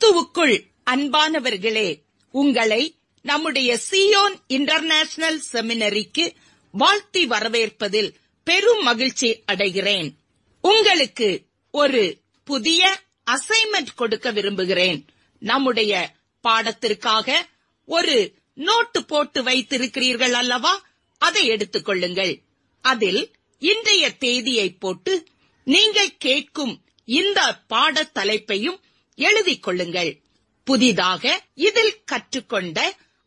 கிறிஸ்துவுக்குள் அன்பானவர்களே உங்களை நம்முடைய சியோன் இன்டர்நேஷனல் செமினரிக்கு வாழ்த்தி வரவேற்பதில் பெரும் மகிழ்ச்சி அடைகிறேன். உங்களுக்கு ஒரு புதிய அசைன்மெண்ட் கொடுக்க விரும்புகிறேன். நம்முடைய பாடத்திற்காக ஒரு நோட்டு போட்டு வைத்திருக்கிறீர்கள் அல்லவா? அதை எடுத்துக்கொள்ளுங்கள் அதில் இன்றைய தேதியை போட்டு நீங்கள் கேட்கும் இந்த பாட தலைப்பையும் எழுதிக் கொள்ளுங்கள் புதிதாக இதில் கற்றுக்கொண்ட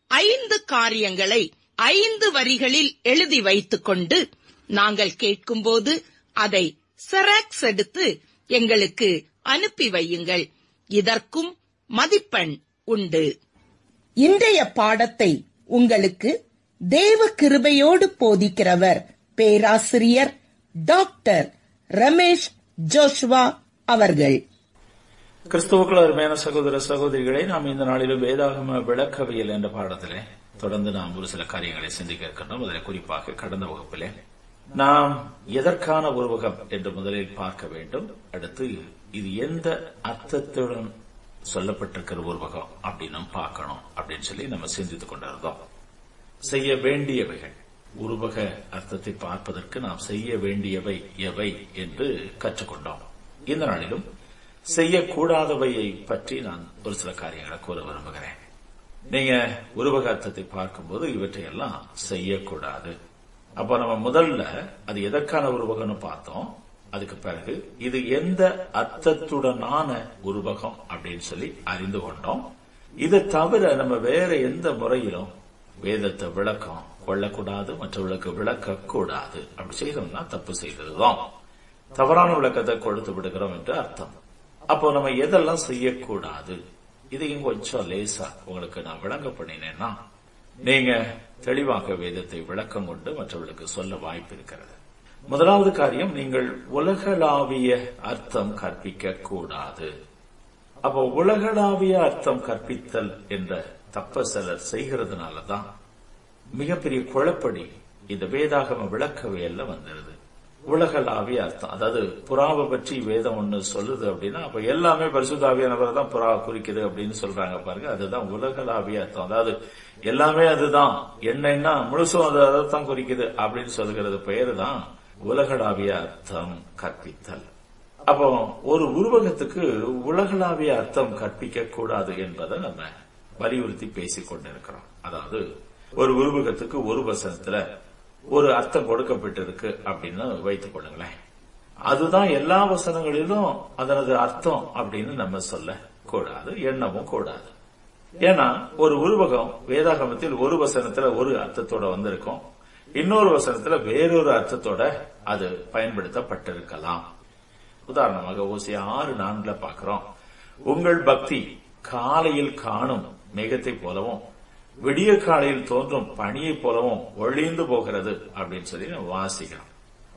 ஐந்து காரியங்களை ஐந்து வரிகளில் எழுதி வைத்துக் கொண்டு நாங்கள் கேட்கும்போது அதை செராக்ஸ் எடுத்து எங்களுக்கு அனுப்பி வையுங்கள். இதற்கும் மதிப்பெண் உண்டு. இன்றைய பாடத்தை உங்களுக்கு தேவ கிருபையோடு போதிக்கிறவர் பேராசிரியர் டாக்டர் ரமேஷ் ஜோஷ்வா அவர்கள். கிறிஸ்துவுக்குள் அருமையான சகோதர சகோதரிகளை நாம் இந்த நாளிலும் வேதாகம விளக்கவியல் என்ற பாடத்திலே தொடர்ந்து நாம் ஒரு சில காரியங்களை சிந்திக்க இருக்கின்றோம். அதில் குறிப்பாக கடந்த வகுப்பிலே நாம் எதற்கான உருவகம் என்று முதலில் பார்க்க வேண்டும். அடுத்து இது எந்த அர்த்தத்துடன் சொல்லப்பட்டிருக்கிற உருவகம் அப்படின்னு பார்க்கணும் அப்படின்னு சொல்லி நம்ம சிந்தித்துக் கொண்டிருந்தோம். செய்ய வேண்டியவைகள். உருவக அர்த்தத்தை பார்ப்பதற்கு நாம் செய்ய வேண்டியவை எவை என்று கற்றுக்கொண்டோம். இந்த நாளிலும் செய்யக்கூடாதவையை பற்றி நான் ஒரு சில காரியங்களை கூற விரும்புகிறேன். நீங்க உருவக அர்த்தத்தை பார்க்கும்போது இவற்றையெல்லாம் செய்யக்கூடாது. அப்ப நம்ம முதல்ல அது எதற்கான உருவகம்னு பார்த்தோம். அதுக்கு பிறகு இது எந்த அர்த்தத்துடனான உருவகம் அப்படின்னு சொல்லி அறிந்து கொண்டோம். இதை தவிர நம்ம வேற எந்த முறையிலும் வேதத்தை விளக்கம் கொள்ளக்கூடாது மற்றவர்களுக்கு விளக்க கூடாது அப்படி செய்தோம்னா தப்பு செய்ததுதான். தவறான விளக்கத்தை கொடுத்து விடுகிறோம் என்று அர்த்தம். அப்போ நம்ம எதெல்லாம் செய்யக்கூடாது? இதையும் கொஞ்சம் லேசா உங்களுக்கு நான் விளங்க பண்ணினேன்னா நீங்க தெளிவாக வேதத்தை விளக்கம் கொண்டு மற்றவர்களுக்கு சொல்ல வாய்ப்பு இருக்கிறது. முதலாவது காரியம் நீங்கள் உலகளாவிய அர்த்தம் கற்பிக்க கூடாது அப்போ உலகளாவிய அர்த்தம் கற்பித்தல் என்ற தப்ப சிலர் செய்கிறதுனாலதான் மிகப்பெரிய குழப்படி இந்த வேதாகம விளக்கவியல்ல வந்துருது. உலகளாவிய அர்த்தம் அதாவது புறாவை பற்றி வேதம் ஒண்ணு சொல்லுது அப்படின்னா அப்ப எல்லாமே பரிசுத்தாவியானவரை தான் புறா குறிக்குது அப்படின்னு சொல்றாங்க பாருங்க. அதுதான் உலகளாவிய அர்த்தம் அதாவது எல்லாமே அதுதான். என்னன்னா முழுசும் அது அதைத்தான் குறிக்குது அப்படின்னு சொல்லுகிறது பெயர் தான் உலகளாவிய அர்த்தம் கற்பித்தல். அப்போ ஒரு உருவகத்துக்கு உலகளாவிய அர்த்தம் கற்பிக்க கூடாது என்பதை நம்ம வலியுறுத்தி பேசிக் கொண்டிருக்கிறோம் அதாவது ஒரு உருவகத்துக்கு ஒரு வசனத்துல ஒரு அர்த்தம் கொடுக்கப்பட்டிருக்கு அப்படின்னு வைத்துக் கொள்ளுங்களேன். அதுதான் எல்லா வசனங்களிலும் அதனது அர்த்தம் அப்படின்னு நம்ம சொல்ல கூடாது எண்ணமும் கூடாது. ஏன்னா ஒரு உருவகம் வேதாகமத்தில் ஒரு வசனத்துல ஒரு அர்த்தத்தோட வந்திருக்கும். இன்னொரு வசனத்துல வேறொரு அர்த்தத்தோட அது பயன்படுத்தப்பட்டிருக்கலாம். உதாரணமாக ஓசி ஆறு நான்குல பாக்குறோம் உங்கள் பக்தி காலையில் காணும் மேகத்தை போலவும் விடிய காலையில் தோன்றும் பணியை போலவும் ஒழிந்து போகிறது அப்படின்னு சொல்லி நம்ம வாசிக்கிறோம்.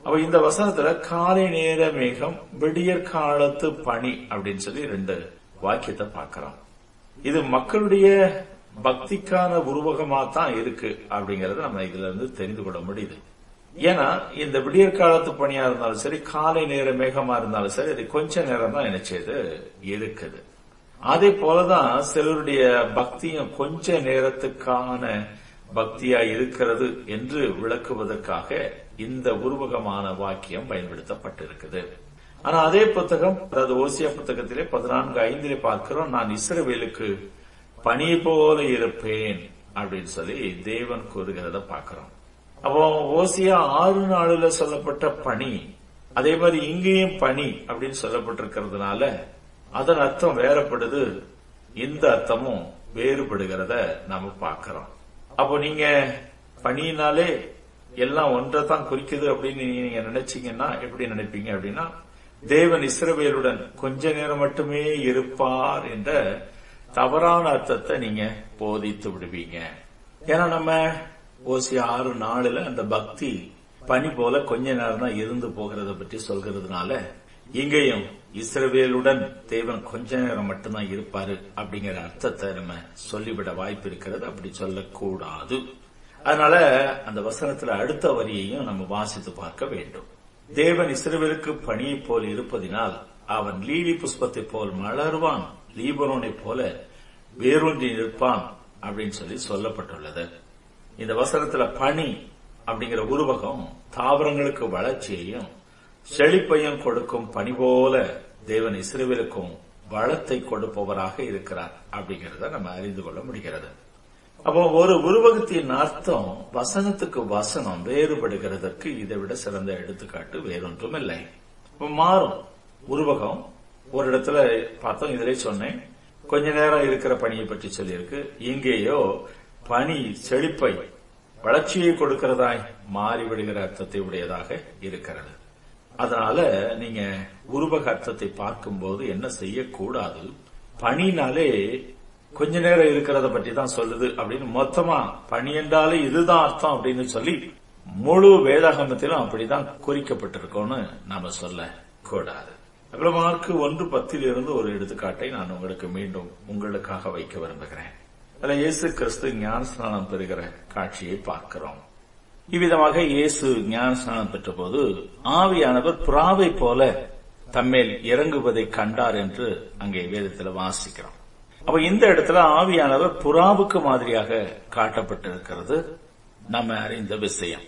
அப்ப இந்த வசனத்துல காலை நேர மேகம் விடியற் காலத்து பணி அப்படின்னு சொல்லி ரெண்டு வாக்கியத்தை பார்க்கிறோம். இது மக்களுடைய பக்திக்கான உருவகமா தான் இருக்கு அப்படிங்கறத நம்ம இதுல இருந்து தெரிந்து கொள்ள முடியுது. ஏன்னா இந்த விடியற் காலத்து பணியா இருந்தாலும் சரி காலை நேர மேகமா இருந்தாலும் சரி அது கொஞ்ச நேரம் தான் நினைச்சது இருக்குது. அதே போலதான் சிலருடைய பக்தியும் கொஞ்ச நேரத்துக்கான பக்தியா இருக்கிறது என்று விளக்குவதற்காக இந்த உருவகமான வாக்கியம் பயன்படுத்தப்பட்டிருக்குது. ஆனா அதே புத்தகம் அதாவது ஓசியா புத்தகத்திலே பதினான்கு ஐந்திலே பார்க்கிறோம் நான் இஸ்ரவேலுக்கு பனி போல இருப்பேன் அப்படின்னு சொல்லி தேவன் கூறுகிறத பார்க்கிறோம். அப்போ ஓசியா ஆறு நாளுல சொல்லப்பட்ட பனி அதே மாதிரி இங்கேயும் பனி அப்படின்னு சொல்லப்பட்டிருக்கிறதுனால அதன் அர்த்தம் வேறப்படுது. இந்த அர்த்தமும் வேறுபடுகிறத நாம பார்க்கிறோம். அப்போ நீங்க பனியினாலே எல்லாம் ஒன்றை தான் குறிக்குது அப்படின்னு நீங்க நினைச்சீங்கன்னா எப்படி நினைப்பீங்க அப்படின்னா தேவன் இஸ்ரவேலுடன் கொஞ்ச நேரம் மட்டுமே இருப்பார் என்ற தவறான அர்த்தத்தை நீங்க போதித்து விடுவீங்க. ஏன்னா நம்ம ஓசி ஆறு நாளுல அந்த பக்தி பனி போல கொஞ்ச நேரம் தான் இருந்து போகிறத பற்றி சொல்கிறதுனால இங்கேயும் இஸ்ரவேலுடன் தேவன் கொஞ்ச நேரம் மட்டும்தான் இருப்பாரு அப்படிங்கிற அர்த்தத்தை நம்ம சொல்லிவிட வாய்ப்பு இருக்கிறது அப்படி சொல்லக்கூடாது. அதனால அந்த வசனத்துல அடுத்த வரியையும் நம்ம வாசித்து பார்க்க வேண்டும். தேவன் இஸ்ரவேலுக்கு பணியை போல் இருப்பதினால் அவன் லீலி புஷ்பத்தை போல் மலர்வான். லீபரோனை போல வேரூன்றி நிற்பான் அப்படின்னு சொல்லி சொல்லப்பட்டுள்ளது. இந்த வசனத்துல பனி அப்படிங்கிற உருவகம் தாவரங்களுக்கு வளர்ச்சியையும் செழிப்பையும் கொடுக்கும் பனி போல தேவன் இஸ்ரேவேலுக்கும் வளத்தை கொடுப்பவராக இருக்கிறார் அப்படிங்கறத நம்ம அறிந்து கொள்ள முடிகிறது. அப்போ ஒரு உருவகத்தின் அர்த்தம் வசனத்துக்கு வசனம் வேறுபடுகிறதற்கு இதை விட சிறந்த எடுத்துக்காட்டு வேறொன்றும் இல்லை. மாறும். உருவகம் ஒரு இடத்துல பார்த்தோம் இதிலே சொன்னேன். கொஞ்ச நேரம் இருக்கிற பணியை பற்றி சொல்லியிருக்கு. இங்கேயோ பனி செழிப்பை வளர்ச்சியை கொடுக்கிறதாய் மாறிவிடுகிற அர்த்தத்தை உடையதாக இருக்கிறது. அதனால நீங்க உருவக அர்த்தத்தை பார்க்கும்போது என்ன செய்யக்கூடாது? பனினாலே கொஞ்ச நேரம் இருக்கிறத பற்றி தான் சொல்லுது அப்படின்னு மொத்தமா பணி என்றாலே இதுதான் அர்த்தம் அப்படின்னு சொல்லி முழு வேதாகமத்திலும் அப்படிதான் குறிக்கப்பட்டிருக்கோம்னு நாம சொல்ல கூடாது அப்புறம் மார்க்கு ஒன்று பத்தில் இருந்து ஒரு எடுத்துக்காட்டை நான் உங்களுக்கு மீண்டும் உங்களுக்காக வைக்க விரும்புகிறேன். அதில் இயேசு கிறிஸ்து ஞானஸ்நானம் பெறுகிற காட்சியை பார்க்கிறோம். இவ்விதமாக இயேசு ஞானஸ்நானம் பெற்றபோது ஆவியானவர் புறாவை போல தம்மேல் இறங்குவதை கண்டார் என்று அங்கே வேதத்தில் வாசிக்கிறோம். அப்ப இந்த இடத்துல ஆவியானவர் புறாவுக்கு மாதிரியாக காட்டப்பட்டிருக்கிறது. நம்ம அறிந்த விஷயம்.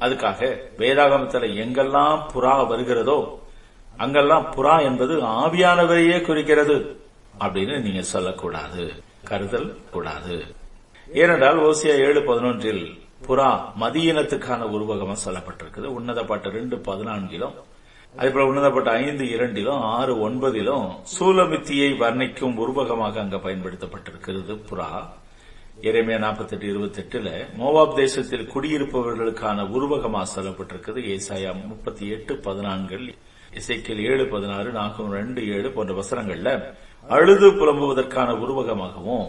அதுக்காக வேதாகமத்தில் எங்கெல்லாம் புறா வருகிறதோ அங்கெல்லாம் புறா என்பது ஆவியானவரையே குறிக்கிறது அப்படின்னு நீங்க சொல்லக்கூடாது கருதல் கூடாது. ஏனென்றால் ஓசியா ஏழு பதினொன்றில் புறா மதியினத்துக்கான உருவகமா சொல்லப்பட்டிருக்குது. உன்னதப்பட்ட ரெண்டு பதினான்கிலும் அதேபோல உன்னதப்பட்ட ஐந்து இரண்டிலும் ஆறு ஒன்பதிலும் சூலமித்தியை வர்ணிக்கும் உருவகமாக அங்க பயன்படுத்தப்பட்டிருக்கிறது புறா. இறைமையா நாற்பத்தெட்டு இருபத்தி எட்டுல மோவாப் தேசத்தில் குடியிருப்பவர்களுக்கான உருவகமா சொல்லப்பட்டிருக்கிறது ஏசாயா முப்பத்தி எட்டு பதினான்கில் இசைக்கில் ஏழு பதினாறு நாகம் ரெண்டு ஏழு போன்ற வசனங்கள்ல அழுது புலம்புவதற்கான உருவகமாகவும்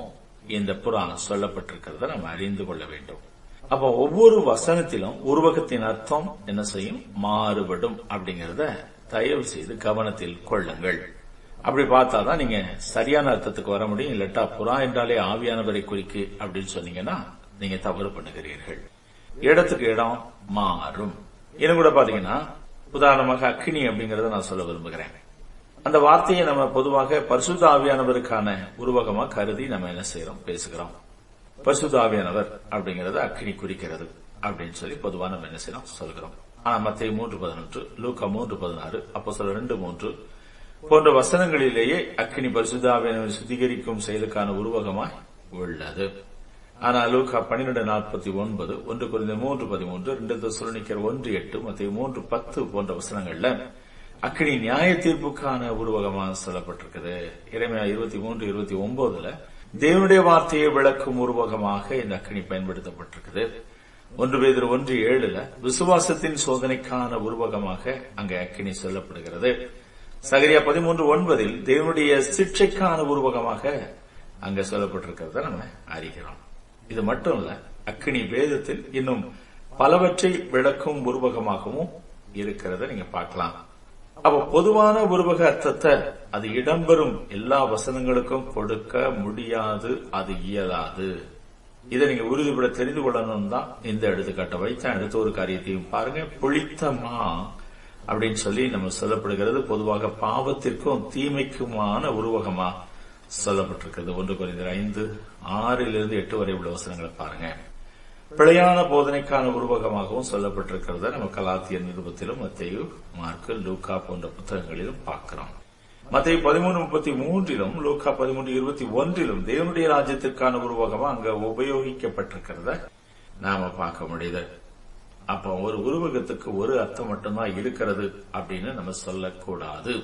இந்த புறா சொல்லப்பட்டிருக்கிறத நம்ம அறிந்து கொள்ள வேண்டும். அப்ப ஒவ்வொரு வசனத்திலும் உருவகத்தின் அர்த்தம் என்ன செய்யும்? மாறுபடும் அப்படிங்கறத தயவு செய்து கவனத்தில் கொள்ளுங்கள். அப்படி பார்த்தாதான் நீங்க சரியான அர்த்தத்துக்கு வர முடியும். இல்லட்டா புறா என்றாலே ஆவியானவரை குறிக்கு அப்படின்னு சொன்னீங்கன்னா நீங்க தவறு பண்ணுகிறீர்கள். இடத்துக்கு இடம் மாறும். இன்னும் கூட பாத்தீங்கன்னா உதாரணமாக அக்னி அப்படிங்கறத நான் சொல்ல விரும்புகிறேன். அந்த வார்த்தையை நம்ம பொதுவாக பரிசுத்த ஆவியானவருக்கான உருவகமா கருதி நம்ம என்ன செய்யறோம் பேசுகிறோம். பசுதாவியானவர் அப்படிங்கறது அக்னி குறிக்கிறது அப்படின்னு சொல்லி பொதுவான நம்ம என்ன செய்யறோம் சொல்கிறோம். ஆனா மத்திய மூன்று பதினொன்று லூக்கா மூன்று பதினாறு அப்போ சொல்ல ரெண்டு மூன்று போன்ற வசனங்களிலேயே அக்னி பரிசுத்தாவியனவை சுத்திகரிக்கும் செயலுக்கான உருவகமாய் உள்ளது. ஆனால் லூக்கா பன்னிரண்டு நாற்பத்தி ஒன்பது ஒன்று குறைந்த மூன்று பதிமூன்று ரெண்டு தசுரணிக்கர் ஒன்று எட்டு மத்திய மூன்று பத்து போன்ற வசனங்கள்ல அக்னி நியாய தீர்ப்புக்கான உருவகமாக சொல்லப்பட்டிருக்குது. இறைமையா இருபத்தி மூன்று இருபத்தி ஒன்பதுல தேவனுடைய வார்த்தையை விளக்கும் உருவகமாக இந்த அக்னி பயன்படுத்தப்பட்டிருக்குது. ஒன்று பேதர் ஒன்று ஏழுல விசுவாசத்தின் சோதனைக்கான உருவகமாக அங்கே அக்னி சொல்லப்படுகிறது. சகரியா பதிமூன்று ஒன்பதில் தேவனுடைய சிக்ஷைக்கான உருவகமாக அங்க சொல்லப்பட்டிருக்கிறத நம்ம அறிகிறோம். இது மட்டும் இல்ல அக்னி வேதத்தில் இன்னும் பலவற்றை விளக்கும் உருவகமாகவும் இருக்கிறத நீங்க பார்க்கலாம். அப்ப பொதுவான உருவக அர்த்தத்தை அது இடம்பெறும் எல்லா வசனங்களுக்கும் கொடுக்க முடியாது அது இயலாது. இதை நீங்க உறுதிப்பட தெரிந்து கொள்ளணும் தான் இந்த எடுத்துக்காட்டை வைத்தான். அடுத்த ஒரு காரியத்தையும் பாருங்க. புளித்தமா அப்படின்னு சொல்லி நம்ம சொல்லப்படுகிறது. பொதுவாக பாவத்திற்கும் தீமைக்குமான உருவகமா சொல்லப்பட்டிருக்கிறது. ஒன்று குறைந்த ஐந்து ஆறிலிருந்து எட்டு வரை உள்ள வசனங்களை பாருங்க. பிழையான போதனைக்கான உருவகமாகவும் சொல்லப்பட்டிருக்கிறத நம்ம கலாத்திய நிருபத்திலும் மத்தையு மார்க்கு லூக்கா போன்ற புத்தகங்களிலும் பார்க்கிறோம். மத்திய பதிமூணு முப்பத்தி மூன்றிலும் லூக்கா பதிமூன்று இருபத்தி ஒன்றிலும் தேவனுடைய ராஜ்யத்திற்கான உருவகமா அங்க உபயோகிக்கப்பட்டிருக்கிறத நாம பார்க்க முடியுது. அப்ப ஒரு உருவகத்துக்கு ஒரு அர்த்தம் மட்டும்தான் இருக்கிறது அப்படின்னு நம்ம சொல்லக்கூடாது.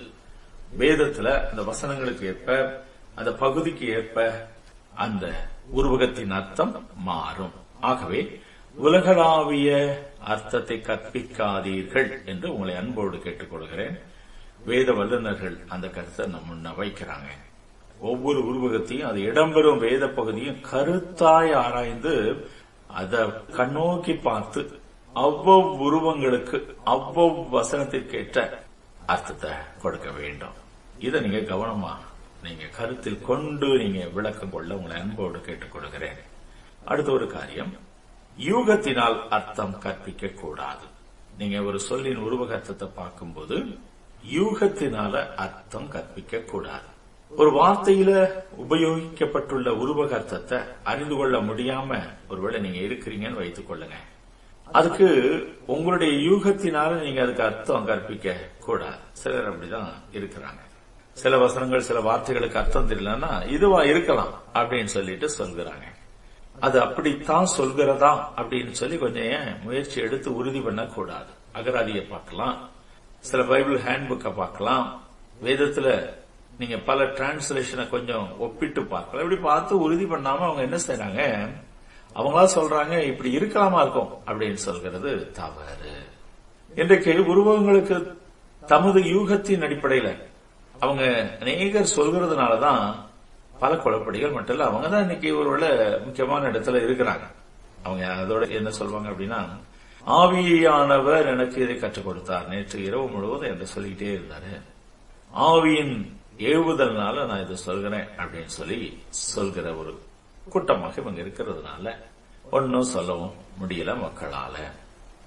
வேதத்துல அந்த வசனங்களுக்கு ஏற்ப அந்த பகுதிக்கு ஏற்ப அந்த உருவகத்தின் அர்த்தம் மாறும். ஆகவே உலகளாவிய அர்த்தத்தை கற்பிக்காதீர்கள் என்று உங்களை அன்போடு கேட்டுக்கொள்கிறேன். வேத வல்லுநர்கள் அந்த கருத்தை நம்ம முன்ன வைக்கிறாங்க. ஒவ்வொரு உருவகத்தையும் அது இடம்பெறும் வேத பகுதியும் கருத்தாய் ஆராய்ந்து அதை கண்ணோக்கி பார்த்து அவ்வளவு உருவங்களுக்கு அவ்வளவு வசனத்திற்கேற்ற அர்த்தத்தை கொடுக்க வேண்டும். இதை நீங்க கவனமா நீங்க கருத்தில் கொண்டு நீங்க விளக்கம் கொள்ள உங்களை அன்போடு கேட்டுக் கொடுக்கிறேன் அடுத்த ஒரு காரியம். யூகத்தினால் அர்த்தம் கற்பிக்க கூடாது நீங்க ஒரு சொல்லின் உருவகர்த்தத்தை பார்க்கும்போது யூகத்தினால அர்த்தம் கற்பிக்க கூடாது ஒரு வார்த்தையில உபயோகிக்கப்பட்டுள்ள உருவக அர்த்தத்தை அறிந்து கொள்ள முடியாம ஒருவேளை நீங்க இருக்கிறீங்கன்னு வைத்துக் கொள்ளுங்க. அதுக்கு உங்களுடைய யூகத்தினால நீங்க அதுக்கு அர்த்தம் கற்பிக்க கூடாது சிலர் அப்படிதான் இருக்கிறாங்க. சில வசனங்கள் சில வார்த்தைகளுக்கு அர்த்தம் தெரியலன்னா இதுவா இருக்கலாம் அப்படின்னு சொல்லிட்டு சொல்கிறாங்க அது அப்படித்தான் சொல்கிறதா அப்படின்னு சொல்லி கொஞ்சம் முயற்சி எடுத்து உறுதி பண்ணக்கூடாது. அகராதியை பார்க்கலாம். சில பைபிள் ஹேண்ட் புக்கை பார்க்கலாம். வேதத்துல நீங்க பல டிரான்ஸ்லேஷனை கொஞ்சம் ஒப்பிட்டு பார்க்கலாம். இப்படி பார்த்து உறுதி பண்ணாம அவங்க என்ன செய்யறாங்க அவங்களா சொல்றாங்க இப்படி இருக்கலாமா இருக்கும் அப்படின்னு சொல்கிறது தவறு. இன்றைக்கு உருவகங்களுக்கு தமது யூகத்தின் அடிப்படையில அவங்க அநேகர் சொல்கிறதுனாலதான் பல குழப்படிகள் மட்டும் இல்ல அவங்க தான் இன்னைக்கு ஒருவேளை முக்கியமான இடத்துல இருக்கிறாங்க. அவங்க அதோட என்ன சொல்லுவாங்க அப்படின்னா ஆவியானவர் எனக்கு இதை கற்றுக் கொடுத்தார். நேற்று இரவு முழுவதும் என்று சொல்லிக்கிட்டே இருந்தாரு. ஆவியின் ஏவுதல்னால நான் இதை சொல்கிறேன் அப்படின்னு சொல்லி சொல்கிற ஒரு கூட்டமாக இவங்க இருக்கிறதுனால ஒன்னும் சொல்லவும் முடியல மக்களால.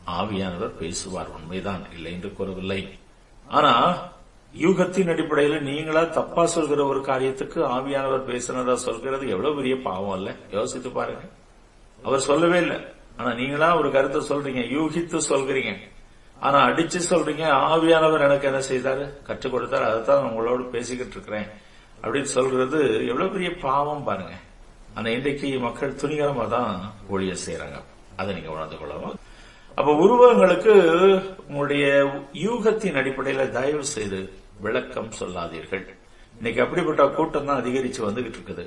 ஆவியானவர் பேசுவார் உண்மைதான் இல்லை என்று கூறவில்லை. ஆனா யூகத்தின் அடிப்படையில் நீங்களா தப்பா சொல்கிற ஒரு காரியத்துக்கு ஆவியானவர் பேசுனதா சொல்கிறது எவ்வளவு பெரிய பாவம் அல்ல? யோசித்து பாருங்க. அவர் சொல்லவே இல்லை. ஆனா நீங்களா ஒரு கருத்தை சொல்றீங்க. யூகித்து சொல்கிறீங்க. ஆனா அடிச்சு சொல்றீங்க. ஆவியானவர் எனக்கு என்ன செய்தாரு? கற்றுக் கொடுத்தாரு. அதைத்தான் நான் உங்களோட பேசிக்கிட்டு இருக்கிறேன். அப்படின்னு சொல்றது எவ்வளவு பெரிய பாவம் பாருங்க. ஆனா இன்றைக்கு மக்கள் துணிகரமா தான் ஒழிய செய்யறாங்க அதை நீங்க உணர்ந்து கொள்ளலாம் அப்ப உருவங்களுக்கு உங்களுடைய யூகத்தின் அடிப்படையில தயவு செய்து விளக்கம் சொல்லாதீர்கள். இன்னைக்கு அப்படிப்பட்ட கூட்டம் தான் அதிகரிச்சு வந்துகிட்டு இருக்குது.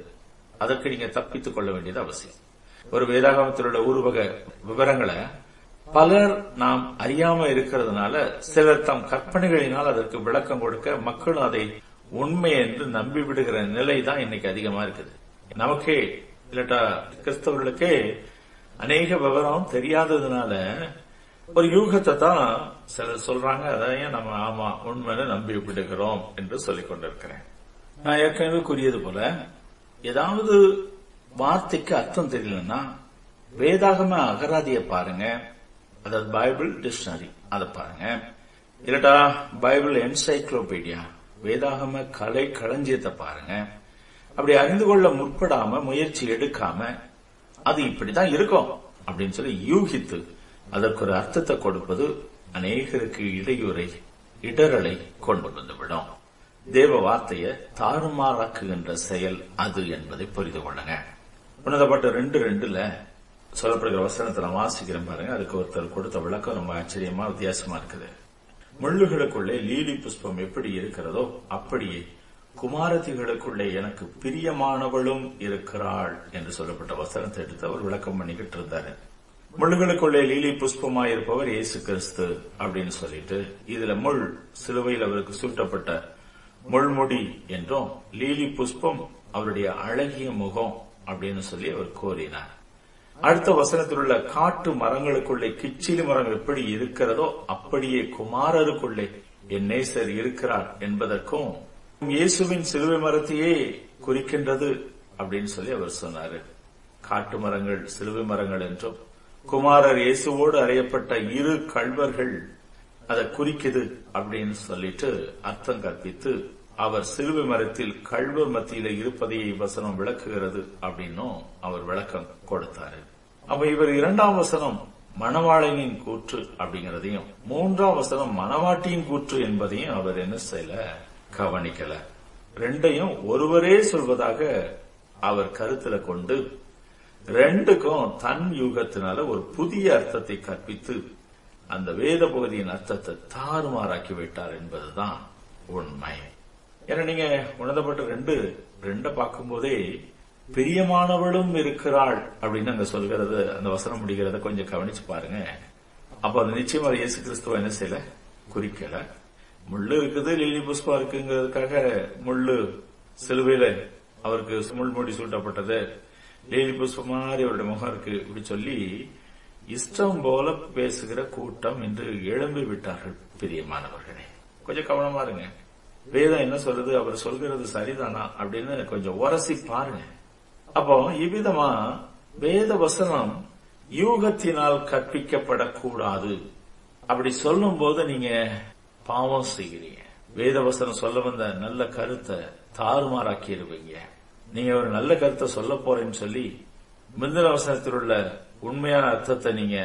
அதற்கு நீங்க தப்பித்துக் கொள்ள வேண்டியது அவசியம். ஒரு வேதாகமத்தில் உள்ள உருவக விவரங்களை பலர் நாம் அறியாம இருக்கிறதுனால சிலர் தம் கற்பனைகளினால் அதற்கு விளக்கம் கொடுக்க மக்களும் அதை உண்மை என்று நம்பி விடுகிற நிலை தான் இன்னைக்கு அதிகமா இருக்குது. நமக்கே இல்லாட்டா கிறிஸ்தவர்களுக்கே அநேக விவரம் தெரியாததுனால ஒரு யூகத்தை தான் சிலர் சொல்றாங்க அதையும் நம்ம ஆமா உண்மைன்னு நம்பி விடுகிறோம் என்று சொல்லிக் கொண்டிருக்கிறேன். நான் ஏற்கனவே கூறியது போல ஏதாவது வார்த்தைக்கு அர்த்தம் தெரியலன்னா வேதாகம அகராதியை பாருங்க. அதாவது பைபிள் டிக்ஷனரி அதை பாருங்க. இல்லட்டா பைபிள் என்சைக்ளோபீடியா வேதாகம கலை களஞ்சியத்தை பாருங்க. அப்படி அறிந்து கொள்ள முற்படாம முயற்சி எடுக்காம அது இப்படிதான் இருக்கும் அப்படின்னு சொல்லி யூகித்து அதற்கு ஒரு அர்த்தத்தை கொடுப்பது அநேகருக்கு இடையூறை இடரலை கொண்டு வந்துவிடும். தேவ வார்த்தையை தாறுமாறாக்குகின்ற செயல் அது என்பதை புரிந்து கொள்ளுங்க. உன்னதப்பட்ட ரெண்டு ரெண்டுல சொல்லப்படுகிற வசனத்தை நான் வாசிக்கிறேன் பாருங்க. அதுக்கு ஒருத்தர் கொடுத்த விளக்கம் ரொம்ப ஆச்சரியமா வித்தியாசமா இருக்குது. முள்ளுகளுக்குள்ளே லீலி புஷ்பம் எப்படி இருக்கிறதோ அப்படியே குமாரதிகளுக்குள்ளே எனக்கு பிரியமானவளும் இருக்கிறாள் என்று சொல்லப்பட்ட வசனத்தை எடுத்து அவர் விளக்கம் பண்ணிக்கிட்டு இருந்தாரு. முள்ளுகளுக்குள்ளே லீலி புஷ்பமாயிருப்பவர் இயேசு கிறிஸ்து அப்படின்னு சொல்லிட்டு இதுல முள் சிலுவையில் அவருக்கு சூட்டப்பட்ட முள்முடி என்றும் லீலி புஷ்பம் அவருடைய அழகிய முகம் அப்படின்னு சொல்லி அவர் கோரினார் அடுத்த வசனத்தில் உள்ள காட்டு மரங்களுக்குள்ளே கிச்சிலி மரங்கள் எப்படி இருக்கிறதோ அப்படியே குமாரருக்குள்ளே என் நேசர் இருக்கிறார் என்பதற்கும் இயேசுவின் சிலுவை மரத்தையே குறிக்கின்றது அப்படின்னு சொல்லி அவர் சொன்னாரு. காட்டு மரங்கள் சிலுவை மரங்கள் என்றும் குமாரர் இயேசுவோடு அறையப்பட்ட இரு கல்வர்கள் அதை குறிக்குது அப்படின்னு சொல்லிட்டு அர்த்தம் கற்பித்து அவர் சிறுவை மரத்தில் கல்வர் மத்தியில இருப்பதையே வசனம் விளக்குகிறது அப்படின்னும் அவர் விளக்கம் கொடுத்தாரு. அப்ப இவர் இரண்டாம் வசனம் மணவாளனின் கூற்று அப்படிங்கறதையும் மூன்றாம் வசனம் மணவாட்டியின் கூற்று என்பதையும் அவர் என்ன செய்யல? கவனிக்கல. ரெண்டையும் ஒருவரே சொல்வதாக அவர் கருத்துல கொண்டு ரெண்டுக்கும் தன் யூகத்தினால ஒரு புதிய அர்த்தத்தை கற்பித்து அந்த வேத பகுதியின் அர்த்தத்தை தாறுமாறாக்கி விட்டார் என்பதுதான் உண்மை. ஏன்னா நீங்க உணர்ந்தப்பட்ட ரெண்டு ரெண்ட பார்க்கும்போதே பிரியமானவளும் இருக்கிறாள் அப்படின்னு அங்க சொல்கிறது அந்த வசனம் முடிகிறத கொஞ்சம் கவனிச்சு பாருங்க. அப்ப அது நிச்சயமா இயேசு கிறிஸ்துவ என்ன செய்யல? குறிக்கல. முள்ளு இருக்குது லில்லி புஷ்பா இருக்குங்கிறதுக்காக முள்ளு சிலுவையில அவருக்கு முள்முடி சூட்டப்பட்டது. லேடி புஷ்பம் மாதிரி அவருடைய முகம் இருக்கு இப்படி சொல்லி இஷ்டம் போல பேசுகிற கூட்டம் இன்று எழும்பி விட்டார்கள் பிரியமானவர்களே. கொஞ்சம் கவனமா இருங்க. வேதம் என்ன சொல்றது அவர் சொல்கிறது சரிதானா? அப்படின்னு கொஞ்சம் உரசி பாருங்க. அப்போ இவ்விதமா வேத வசனம் யூகத்தினால் கற்பிக்கப்படக்கூடாது. அப்படி சொல்லும் போது நீங்க பாவம் செய்கிறீங்க. வேதவசனம் சொல்ல வந்த நல்ல கருத்தை தாறுமாறாக்கிடுவீங்க. நீங்க ஒரு நல்ல கருத்தை சொல்ல போறேன்னு சொல்லி முந்தின வசனத்தில் உள்ள உண்மையான அர்த்தத்தை நீங்க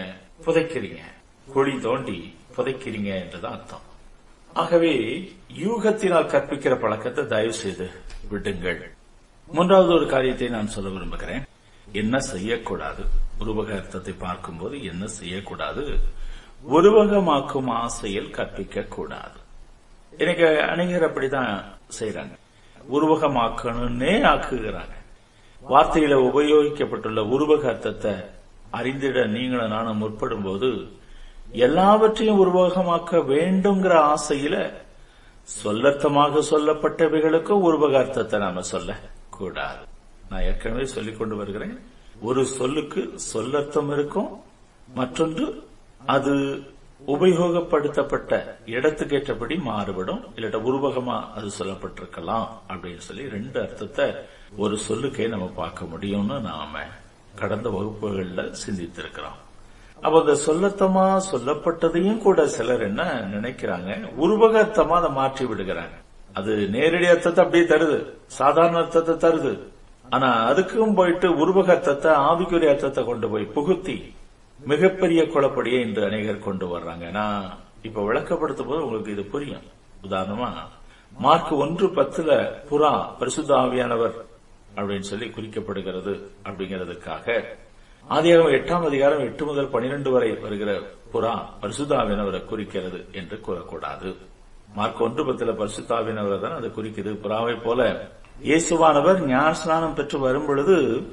புதைக்கிறீங்க. குழி தோண்டி புதைக்கிறீங்க என்றுதான் அர்த்தம். ஆகவே யூகத்தினால் கற்பிக்கிற பழக்கத்தை தயவு செய்து விடுங்கள். மூன்றாவது ஒரு காரியத்தை நான் சொல்ல விரும்புகிறேன். என்ன செய்யக்கூடாது? உருவக அர்த்தத்தை பார்க்கும்போது என்ன செய்யக்கூடாது? உருவகமாக்கும் ஆசையில் கற்பிக்க கூடாது எனக்கு அநேகர் அப்படிதான் செய்யறாங்க உருவகமாக்கணும்னே ஆக்குகிறாங்க வார்த்தையில உபயோகிக்கப்பட்டுள்ள உருவக அர்த்தத்தை அறிந்திட நீங்களும் நானும் முற்படும் போது எல்லாவற்றையும் உருவகமாக்க வேண்டுங்கிற ஆசையில சொல்லர்த்தமாக சொல்லப்பட்டவைகளுக்கும் உருவக அர்த்தத்தை நாம சொல்ல கூடாது நான் ஏற்கனவே சொல்லிக் கொண்டு வருகிறேன். ஒரு சொல்லுக்கு சொல்லர்த்தம் இருக்கும் மற்றொன்று அது உபயோகப்படுத்தப்பட்ட இடத்துக்கு ஏற்றபடி மாறுபடும். இல்லாட்ட உருவகமா அது சொல்லப்பட்டிருக்கலாம் அப்படின்னு சொல்லி ரெண்டு அர்த்தத்தை ஒரு சொல்லுக்கே நம்ம பார்க்க முடியும்னு நாம கடந்த வகுப்புகள்ல சிந்தித்திருக்கிறோம். அப்ப இந்த சொல்லத்தமா சொல்லப்பட்டதையும் கூட சிலர் என்ன நினைக்கிறாங்க? உருவகத்தமா அதை மாற்றி விடுகிறாங்க. அது நேரடி அர்த்தத்தை அப்படியே தருது. சாதாரண அர்த்தத்தை தருது. ஆனா அதுக்கும் போயிட்டு உருவக அர்த்தத்தை ஆவிக்குரிய அர்த்தத்தை கொண்டு போய் புகுத்தி மிகப்பெரிய குழப்படியை இன்று அநேகர் கொண்டு வர்றாங்க. நான் இப்ப விளக்கப்படுத்தும் போது உங்களுக்கு இது புரியும். உதாரணமா மார்க் ஒன்று பத்துல புறா பரிசுத்தாவியானவர் அப்படின்னு சொல்லி குறிக்கப்படுகிறது அப்படிங்கிறதுக்காக ஆதிகாரம் எட்டாம் அதிகாரம் எட்டு முதல் பனிரெண்டு வரை வருகிற புறா பரிசுத்தாவினவரை குறிக்கிறது என்று கூறக்கூடாது. மார்க் ஒன்று பத்துல பரிசுத்தாவினவர் தான் அது குறிக்குது. புறாவை போல இயேசுவானவர் ஞான ஸ்நானம் பெற்று வரும் பொழுது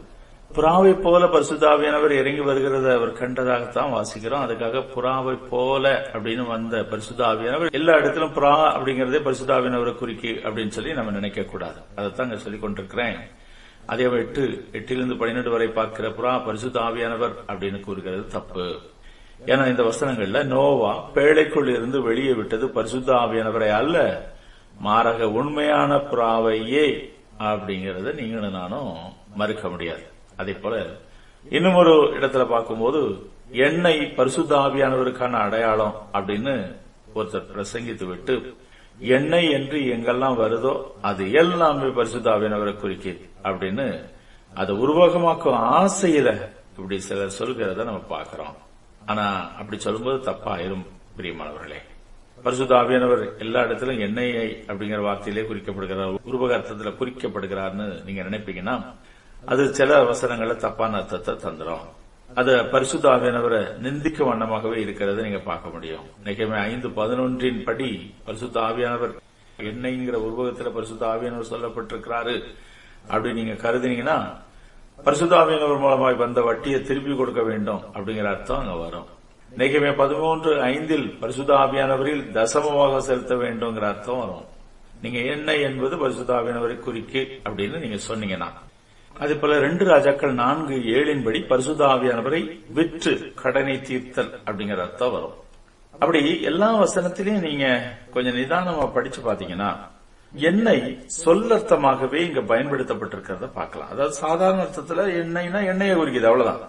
புறாவை போல பரிசுத்தாவியானவர் இறங்கி வருகிறத அவர் கண்டதாகத்தான் வாசிக்கிறோம். அதுக்காக புறாவை போல அப்படின்னு வந்த பரிசுத்தாவியானவர் எல்லா இடத்திலும் புறா அப்படிங்கறதே பரிசுத்தாவியானவரை குறிக்கு அப்படின்னு சொல்லி நம்ம நினைக்க கூடாது. அதைத்தான் இங்க சொல்லிக் கொண்டிருக்கிறேன். அதே எட்டு எட்டிலிருந்து பன்னிரண்டு வரை பார்க்கிற புறா பரிசுத்த ஆவியானவர் அப்படின்னு கூறுகிறது தப்பு. ஏன்னா இந்த வசனங்கள்ல நோவா பேழைக்குள் இருந்து வெளியே விட்டது பரிசுத்த ஆவியானவரை அல்ல. மாறக உண்மையான புறாவையே அப்படிங்கறத நீங்களும் நானும் மறுக்க முடியாது. அதே போல. இன்னும் ஒரு இடத்துல பார்க்கும்போது எண்ணெய் பரிசுத்த ஆவியானவருக்கான அடையாளம் அப்படின்னு ஒருத்தர் பிரசங்கித்து விட்டு எண்ணெய் என்று எங்கெல்லாம் வருதோ அது எல்லாமே பரிசுத்த ஆவியானவரை அப்படின்னு அதை உருவகமாக்கும் ஆசையில இப்படி சிலர் சொல்கிறத நம்ம பார்க்கிறோம். ஆனா அப்படி சொல்லும்போது தப்பாயிரும் பிரியமானவர்களே. பரிசுத்த ஆவியானவர் எல்லா இடத்திலும் எண்ணெயை அப்படிங்கிற வார்த்தையிலே குறிக்கப்படுகிறார் உருவக அர்த்தத்தில் குறிக்கப்படுகிறார்னு நீங்க நினைப்பீங்கன்னா அது சில அவசரங்கள தப்பான அர்த்தத்தை தந்துடும் அது பரிசுத்தாவியானவரை நிந்திக்க வண்ணமாகவே இருக்கிறத நீங்க பார்க்க முடியும். நிகழ்மை ஐந்து பதினொன்றின் படி பரிசுத்த ஆவியானவர் எண்ணெய்ங்கிற உருவகத்தில் பரிசுத்த ஆவியானவர் சொல்லப்பட்டிருக்கிறாரு அப்படி நீங்க கருதினீங்கன்னா பரிசுத்த ஆவியானவர் மூலமாய் வந்த வட்டியை திருப்பி கொடுக்க வேண்டும் அப்படிங்கிற அர்த்தம் அங்க வரும். நிகழ்மை பதிமூன்று ஐந்தில் பரிசுத்த ஆவியானவரில் தசமமாக செலுத்த வேண்டும்ங்கிற அர்த்தம் வரும். நீங்க என்ன என்பது பரிசுத்த ஆவியானவரை குறிக்கு அப்படின்னு நீங்க சொன்னீங்கன்னா அது போல ரெண்டு ராஜாக்கள் நான்கு ஏழின்படி பரிசுதாவியானவரை விற்று கடனை தீர்த்தல் அப்படிங்கிற அர்த்தம் வரும். அப்படி எல்லா வசனத்திலையும் நீங்க கொஞ்சம் நிதானமா படிச்சு பாத்தீங்கன்னா எண்ணெய் சொல்லர்த்தமாகவே இங்க பயன்படுத்தப்பட்டிருக்கிறத பார்க்கலாம். அதாவது சாதாரண அர்த்தத்துல எண்ணெய்னா எண்ணெயை குறிக்குது அவ்வளவுதான்.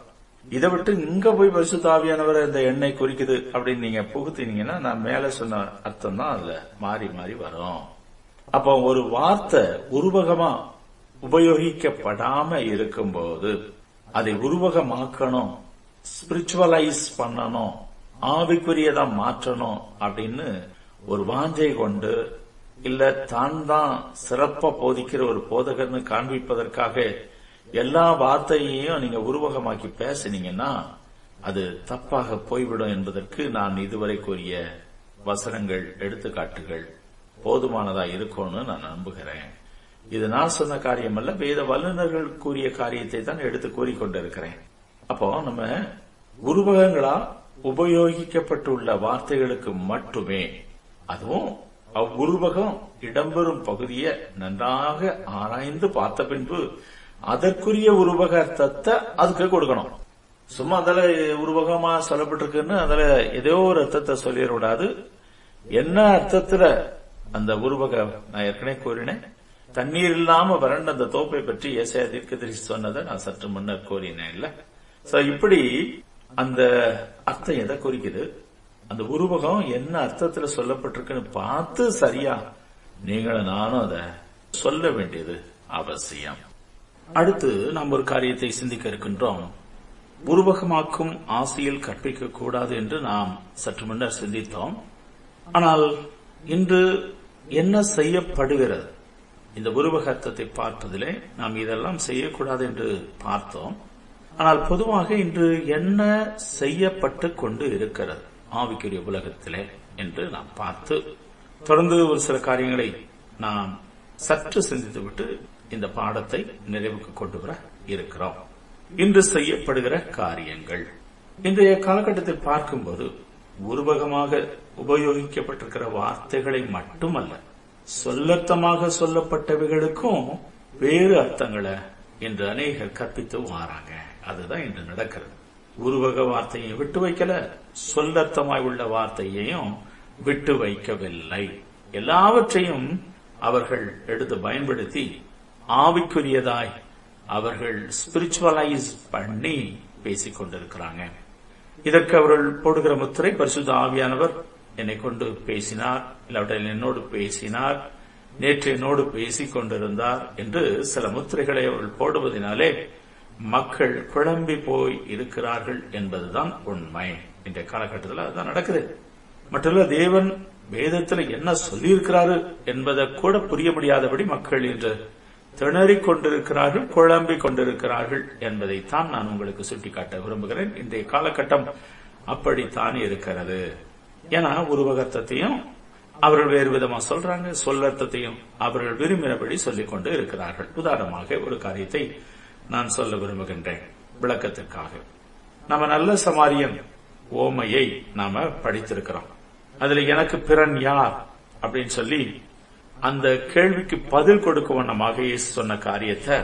இதை விட்டு இங்க போய் பரிசுத்தாவியானவர் இந்த எண்ணெய் குறிக்குது அப்படின்னு நீங்க புகுத்தினீங்கன்னா நான் மேல சொன்ன அர்த்தம் தான் அதுல மாறி மாறி வரும். அப்போ ஒரு வார்த்தை உருவகமா உபயோகிக்கப்படாம இருக்கும்போது அதை உருவகமாக்கணும் ஸ்பிரிச்சுவலைஸ் பண்ணணும் ஆவிக்குரியதா மாற்றணும் அப்படின்னு ஒரு வாஞ்சை கொண்டு இல்ல தான் தான் சிறப்பா போதிக்கிற ஒரு போதகர்னு காண்பிப்பதற்காக எல்லா வார்த்தையையும் நீங்க உருவகமாக்கி பேசினீங்கன்னா அது தப்பாக போய்விடும் என்பதற்கு நான் இதுவரை கூறிய வசனங்கள் எடுத்துக்காட்டுகள் போதுமானதா இருக்கும்னு நான் நம்புகிறேன். இது நான் சொன்ன காரியம் அல்ல வேத வல்லுநர்கள் கூறிய காரியத்தை தான் எடுத்து கூறிக்கொண்டிருக்கிறேன். அப்போ நம்ம உருவகங்களா உபயோகிக்கப்பட்டுள்ள வார்த்தைகளுக்கு மட்டுமே அதுவும் அவ்வுருவகம் இடம்பெறும் பகுதியை நன்றாக ஆராய்ந்து பார்த்த பின்பு அதற்குரிய உருவக அர்த்தத்தை அதுக்கு கொடுக்கணும். சும்மா அதில் உருவகமா சொல்லப்பட்டிருக்குன்னு அதில் ஏதோ ஒரு அர்த்தத்தை சொல்லிடக்கூடாது. என்ன அர்த்தத்துல அந்த உருவக நான் ஏற்கனவே கூறினேன்? தண்ணீர் இல்லாம வறண்ட அந்த தோப்பை பற்றி ஏசையா தீர்க்கதரிசி சொன்னதை நான் சற்று முன்னர் கோரினேன் இல்ல? சோ இப்படி அந்த அர்த்தம் எதை குறிக்குது? அந்த உருவகம் என்ன அர்த்தத்துல சொல்லப்பட்டிருக்குன்னு பார்த்து சரியா நீங்களும் நானும் அதை சொல்ல வேண்டியது அவசியம். அடுத்து நாம் ஒரு காரியத்தை சிந்திக்க இருக்கின்றோம். உருவகமாக்கும் ஆசையில் கற்பிக்க கூடாது என்று நாம் சற்று முன்னர் சிந்தித்தோம். ஆனால் இன்று என்ன செய்யப்படுகிறது? இந்த உருவகத்தத்தை பார்ப்பதிலே நாம் இதெல்லாம் செய்யக்கூடாது என்று பார்த்தோம். ஆனால் பொதுவாக இன்று என்ன செய்யப்பட்டு கொண்டு இருக்கிறது? ஆவிக்குரிய உலகத்திலே என்று நாம் பார்த்து தொடர்ந்து ஒரு சில காரியங்களை நாம் சற்று சிந்தித்துவிட்டு இந்த பாடத்தை நிறைவுக்கு கொண்டு வர இருக்கிறோம். இன்று செய்யப்படுகிற காரியங்கள். இன்றைய காலகட்டத்தில் பார்க்கும்போது உருவகமாக உபயோகிக்கப்பட்டிருக்கிற வார்த்தைகளை மட்டுமல்ல சொல்லத்தமாக சொல்லப்பட்டவைகளுக்கும் வேறு அர்த்தங்களை இன்று அநேகர் கற்பித்து மாறாங்க அதுதான் இன்று நடக்கிறது. உருவக வார்த்தையை விட்டு வைக்கல. சொல்லர்த்தமாய் உள்ள வார்த்தையையும் விட்டு வைக்கவில்லை. எல்லாவற்றையும் அவர்கள் எடுத்து பயன்படுத்தி ஆவிக்குரியதாய் அவர்கள் ஸ்பிரிச்சுவலைஸ் பண்ணி பேசிக் கொண்டிருக்கிறாங்க இதற்கு அவர்கள் போடுகிற முத்திரை பரிசுத்த ஆவியானவர் என்னை கொண்டு பேசினார் இல்லாவிட்டால் என்னோடு பேசினார் நேற்று என்னோடு பேசிக் கொண்டிருந்தார் என்று சில முத்திரைகளை அவர்கள் போடுவதனாலே மக்கள் குழம்பி போய் இருக்கிறார்கள் என்பதுதான் உண்மை. இன்றைய காலகட்டத்தில் அதுதான் நடக்குது. மட்டுமல்ல தேவன் வேதத்தில் என்ன சொல்லியிருக்கிறாரு என்பதை கூட புரிய முடியாதபடி மக்கள் இன்று திணறிக் கொண்டிருக்கிறார்கள் குழம்பிக் கொண்டிருக்கிறார்கள் என்பதைத்தான் நான் உங்களுக்கு சுட்டிக்காட்ட விரும்புகிறேன். இன்றைய காலகட்டம் அப்படித்தான் இருக்கிறது. ஏன்னா உருவகத்தையும் அவர்கள் வேறு விதமா சொல்றாங்க சொல்லர்த்தத்தையும் அவர்கள் விரும்பினபடி சொல்லிக் கொண்டு இருக்கிறார்கள். உதாரணமாக ஒரு காரியத்தை நான் சொல்ல விரும்புகின்றேன். விளக்கத்திற்காக. நம்ம நல்ல சமாரியன் ஓமையை நாம படித்திருக்கிறோம். அதுல எனக்கு பிறன் யார்? அப்படின்னு சொல்லி அந்த கேள்விக்கு பதில் கொடுக்கும் வண்ணமாக சொன்ன காரியத்தை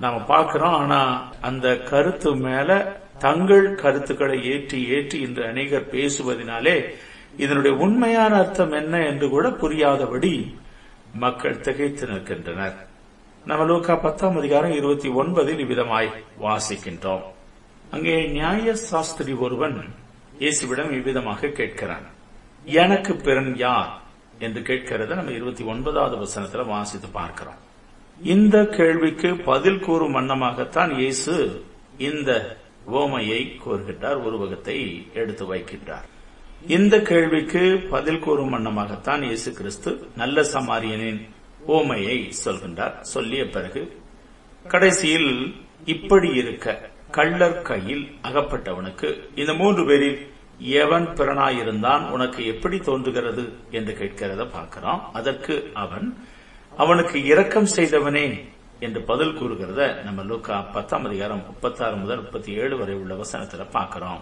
நாம பார்க்கிறோம். ஆனா அந்த கருத்து மேல தங்கள் கருத்துக்களை ஏற்றி ஏற்றி இன்று அநேகர் பேசுவதனாலே இதனுடைய உண்மையான அர்த்தம் என்ன என்று கூட புரியாதபடி மக்கள் திகைத்து நிற்கின்றனர். நம்ம லோக்கா பத்தாம் அதிகாரம் இருபத்தி ஒன்பதில் இவ்விதமாய் வாசிக்கின்றோம். அங்கே நியாய சாஸ்திரி ஒருவன் இயேசுவிடம் இவ்விதமாக கேட்கிறான். எனக்கு பிறன் யார் என்று கேட்கிறத நம்ம இருபத்தி ஒன்பதாவது வசனத்துல வாசித்து பார்க்கிறோம். இந்த கேள்விக்கு பதில் கூறும் வண்ணமாகத்தான் இயேசு இந்த ஓமையை கோருகின்றார் உருவகத்தை எடுத்து வைக்கின்றார். இந்த கேள்விக்கு பதில் கூறும் வண்ணமாகத்தான் இயேசு கிறிஸ்து நல்ல சமாரியனின் ஓமையை சொல்கின்றார். சொல்லிய பிறகு கடைசியில் இப்படி இருக்க கள்ளர் கையில் அகப்பட்டவனுக்கு இந்த மூன்று பேரில் எவன் பிறனாயிருந்தான் உனக்கு எப்படி தோன்றுகிறது என்று கேட்கிறத பார்க்கிறோம். அதற்கு அவன் அவனுக்கு இரக்கம் செய்தவனே என்று பதில் கூறுகிறத நம்ம லூக்கா பத்தாம் அதிகாரம் முப்பத்தாறு முதல் முப்பத்தி ஏழு வரை உள்ள வசனத்துல பார்க்கிறோம்.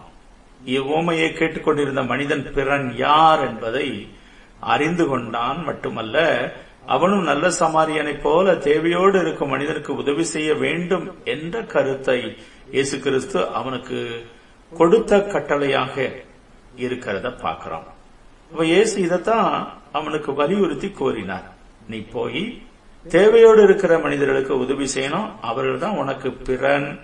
இவ்வோமையை கேட்டுக்கொண்டிருந்த மனிதன் பிறன் யார் என்பதை அறிந்து கொண்டான் மட்டுமல்ல அவனும் நல்ல சமாரியனைப் போல தேவையோடு இருக்கும் மனிதனுக்கு உதவி செய்ய வேண்டும் என்ற கருத்தை இயேசு கிறிஸ்து அவனுக்கு கொடுத்த கட்டளையாக இருக்கிறத பார்க்கிறோம். அப்ப இயேசு இதைத்தான் அவனுக்கு வலியுறுத்தி கோரினார் நீ போய் தேவையோடு இருக்கிற மனிதர்களுக்கு உதவி செய்யணும். அவர்கள் தான் உனக்கு பிறன்.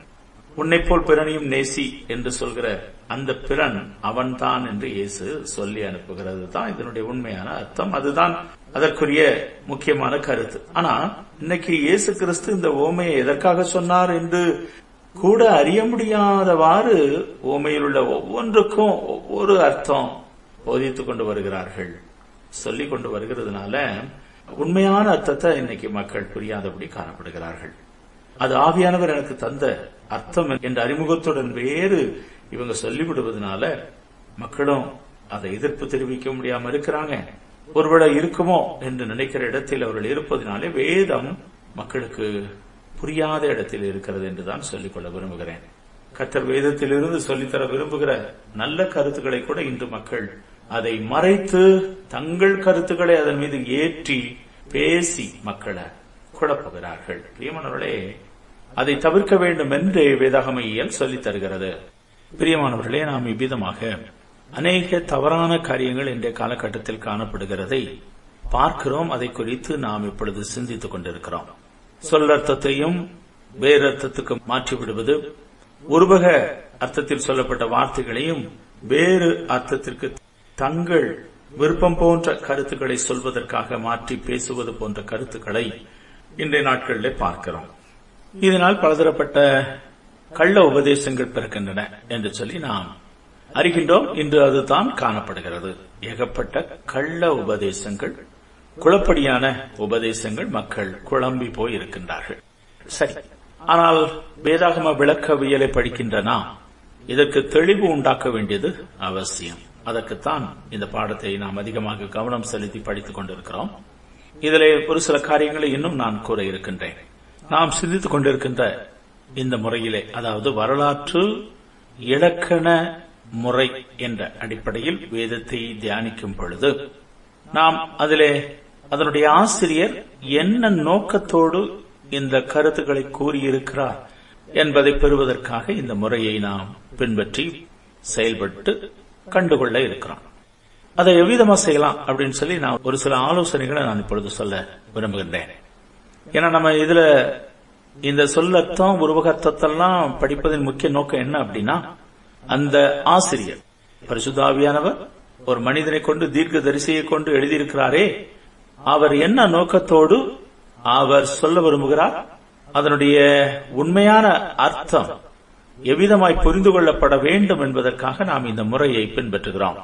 உன்னை போல் பிறனையும் நேசி என்று சொல்கிற அந்த பிறன் அவன்தான் என்று இயேசு சொல்லி அனுப்புகிறது தான் இதனுடைய உண்மையான அர்த்தம். அதுதான் அதற்குரிய முக்கியமான கருத்து. ஆனா இன்னைக்கு இயேசு கிறிஸ்து இந்த ஓமையை எதற்காக சொன்னார் என்று கூட அறிய முடியாதவாறு ஓமையில் உள்ள ஒவ்வொன்றுக்கும் ஒவ்வொரு அர்த்தம் போதித்துக் கொண்டு வருகிறார்கள். சொல்லிக் கொண்டு வருகிறதுனால உண்மையான அர்த்தத்தை இன்னைக்கு மக்கள் புரியாதபடி காணப்படுகிறார்கள். அது ஆவியானவர் எனக்கு தந்த அர்த்தம் என்ற அறிமுகத்துடன் வேறு இவங்க சொல்லிவிடுவதனால மக்களும் அதை எதிர்ப்பு தெரிவிக்க முடியாம இருக்கிறாங்க. ஒருவேளை இருக்குமோ என்று நினைக்கிற இடத்தில் அவர்கள் இருப்பதனாலே வேதம் மக்களுக்கு புரியாத இடத்தில் இருக்கிறது என்றுதான் சொல்லிக்கொள்ள விரும்புகிறேன். கத்தர் வேதத்திலிருந்து சொல்லித்தர விரும்புகிற நல்ல கருத்துக்களை கூட இன்று மக்கள் அதை மறைத்து தங்கள் கருத்துக்களை அதன் மீது ஏற்றி பேசி மக்களை குழப்புகிறார்கள். பிரியமானவர்களே அதை தவிர்க்க வேண்டும் என்று வேதாகமையியல் சொல்லித் தருகிறது. பிரியமானவர்களே நாம் இவ்விதமாக அநேக தவறான காரியங்கள் இன்றைய காலகட்டத்தில் காணப்படுகிறதை பார்க்கிறோம். அதை குறித்து நாம் இப்பொழுது சிந்தித்துக் கொண்டிருக்கிறோம். சொல்லர்த்தத்தையும் வேறு அர்த்தத்துக்கு மாற்றிவிடுவது ஒருவக அர்த்தத்தில் சொல்லப்பட்ட வார்த்தைகளையும் வேறு அர்த்தத்திற்கு தங்கள் விருப்பம் போன்ற கருத்துக்களை சொல்வதற்காக மாற்றி பேசுவது போன்ற கருத்துக்களை இன்றைய நாட்களிலே பார்க்கிறோம். இதனால் பலதரப்பட்ட கள்ள உபதேசங்கள் பிறக்கின்றன என்று சொல்லி நாம் அறிகின்றோம். இன்று அதுதான் காணப்படுகிறது. ஏகப்பட்ட கள்ள உபதேசங்கள் குழப்படியான உபதேசங்கள் மக்கள் குழம்பி போய் இருக்கின்றார்கள். சரி ஆனால் வேதாகம விளக்கவியலை படிக்கின்ற நாம் இதற்கு தெளிவு உண்டாக்க வேண்டியது அவசியம். அதற்குத்தான் இந்த பாடத்தை நாம் அதிகமாக கவனம் செலுத்தி படித்துக் கொண்டிருக்கிறோம். இதிலே ஒரு சில காரியங்களை இன்னும் நான் கூற இருக்கின்றேன். நாம் சிந்தித்துக் கொண்டிருக்கின்ற இந்த முறையிலே அதாவது வரலாற்று இலக்கண முறை என்ற அடிப்படையில் வேதத்தை தியானிக்கும் பொழுது நாம் அதிலே அதனுடைய ஆசிரியர் என்ன நோக்கத்தோடு இந்த கருத்துக்களை கூறியிருக்கிறார் என்பதை பெறுவதற்காக இந்த முறையை நாம் பின்பற்றி செயல்பட்டு கண்டுகொள்ள இருக்கிறோம் அதை எவ்விதமா செய்யலாம் அப்படின்னு சொல்லி நான் ஒரு சில ஆலோசனைகளை நான் இப்பொழுது சொல்ல விரும்புகின்றேன். ஏன்னா நம்ம இதுல இந்த சொல்லத்தம் உருவகத்தெல்லாம் படிப்பதன் முக்கிய நோக்கம் என்ன அப்படின்னா அந்த ஆசிரியர் பரிசுத்தாவியானவர் ஒரு மனிதனை கொண்டு தீர்க்க தரிசியை கொண்டு எழுதியிருக்கிறாரே அவர் என்ன நோக்கத்தோடு அவர் சொல்ல விரும்புகிறார் அதனுடைய உண்மையான அர்த்தம் எவ்விதமாய் புரிந்து கொள்ளப்பட வேண்டும் என்பதற்காக நாம் இந்த முறையை பின்பற்றுகிறோம்.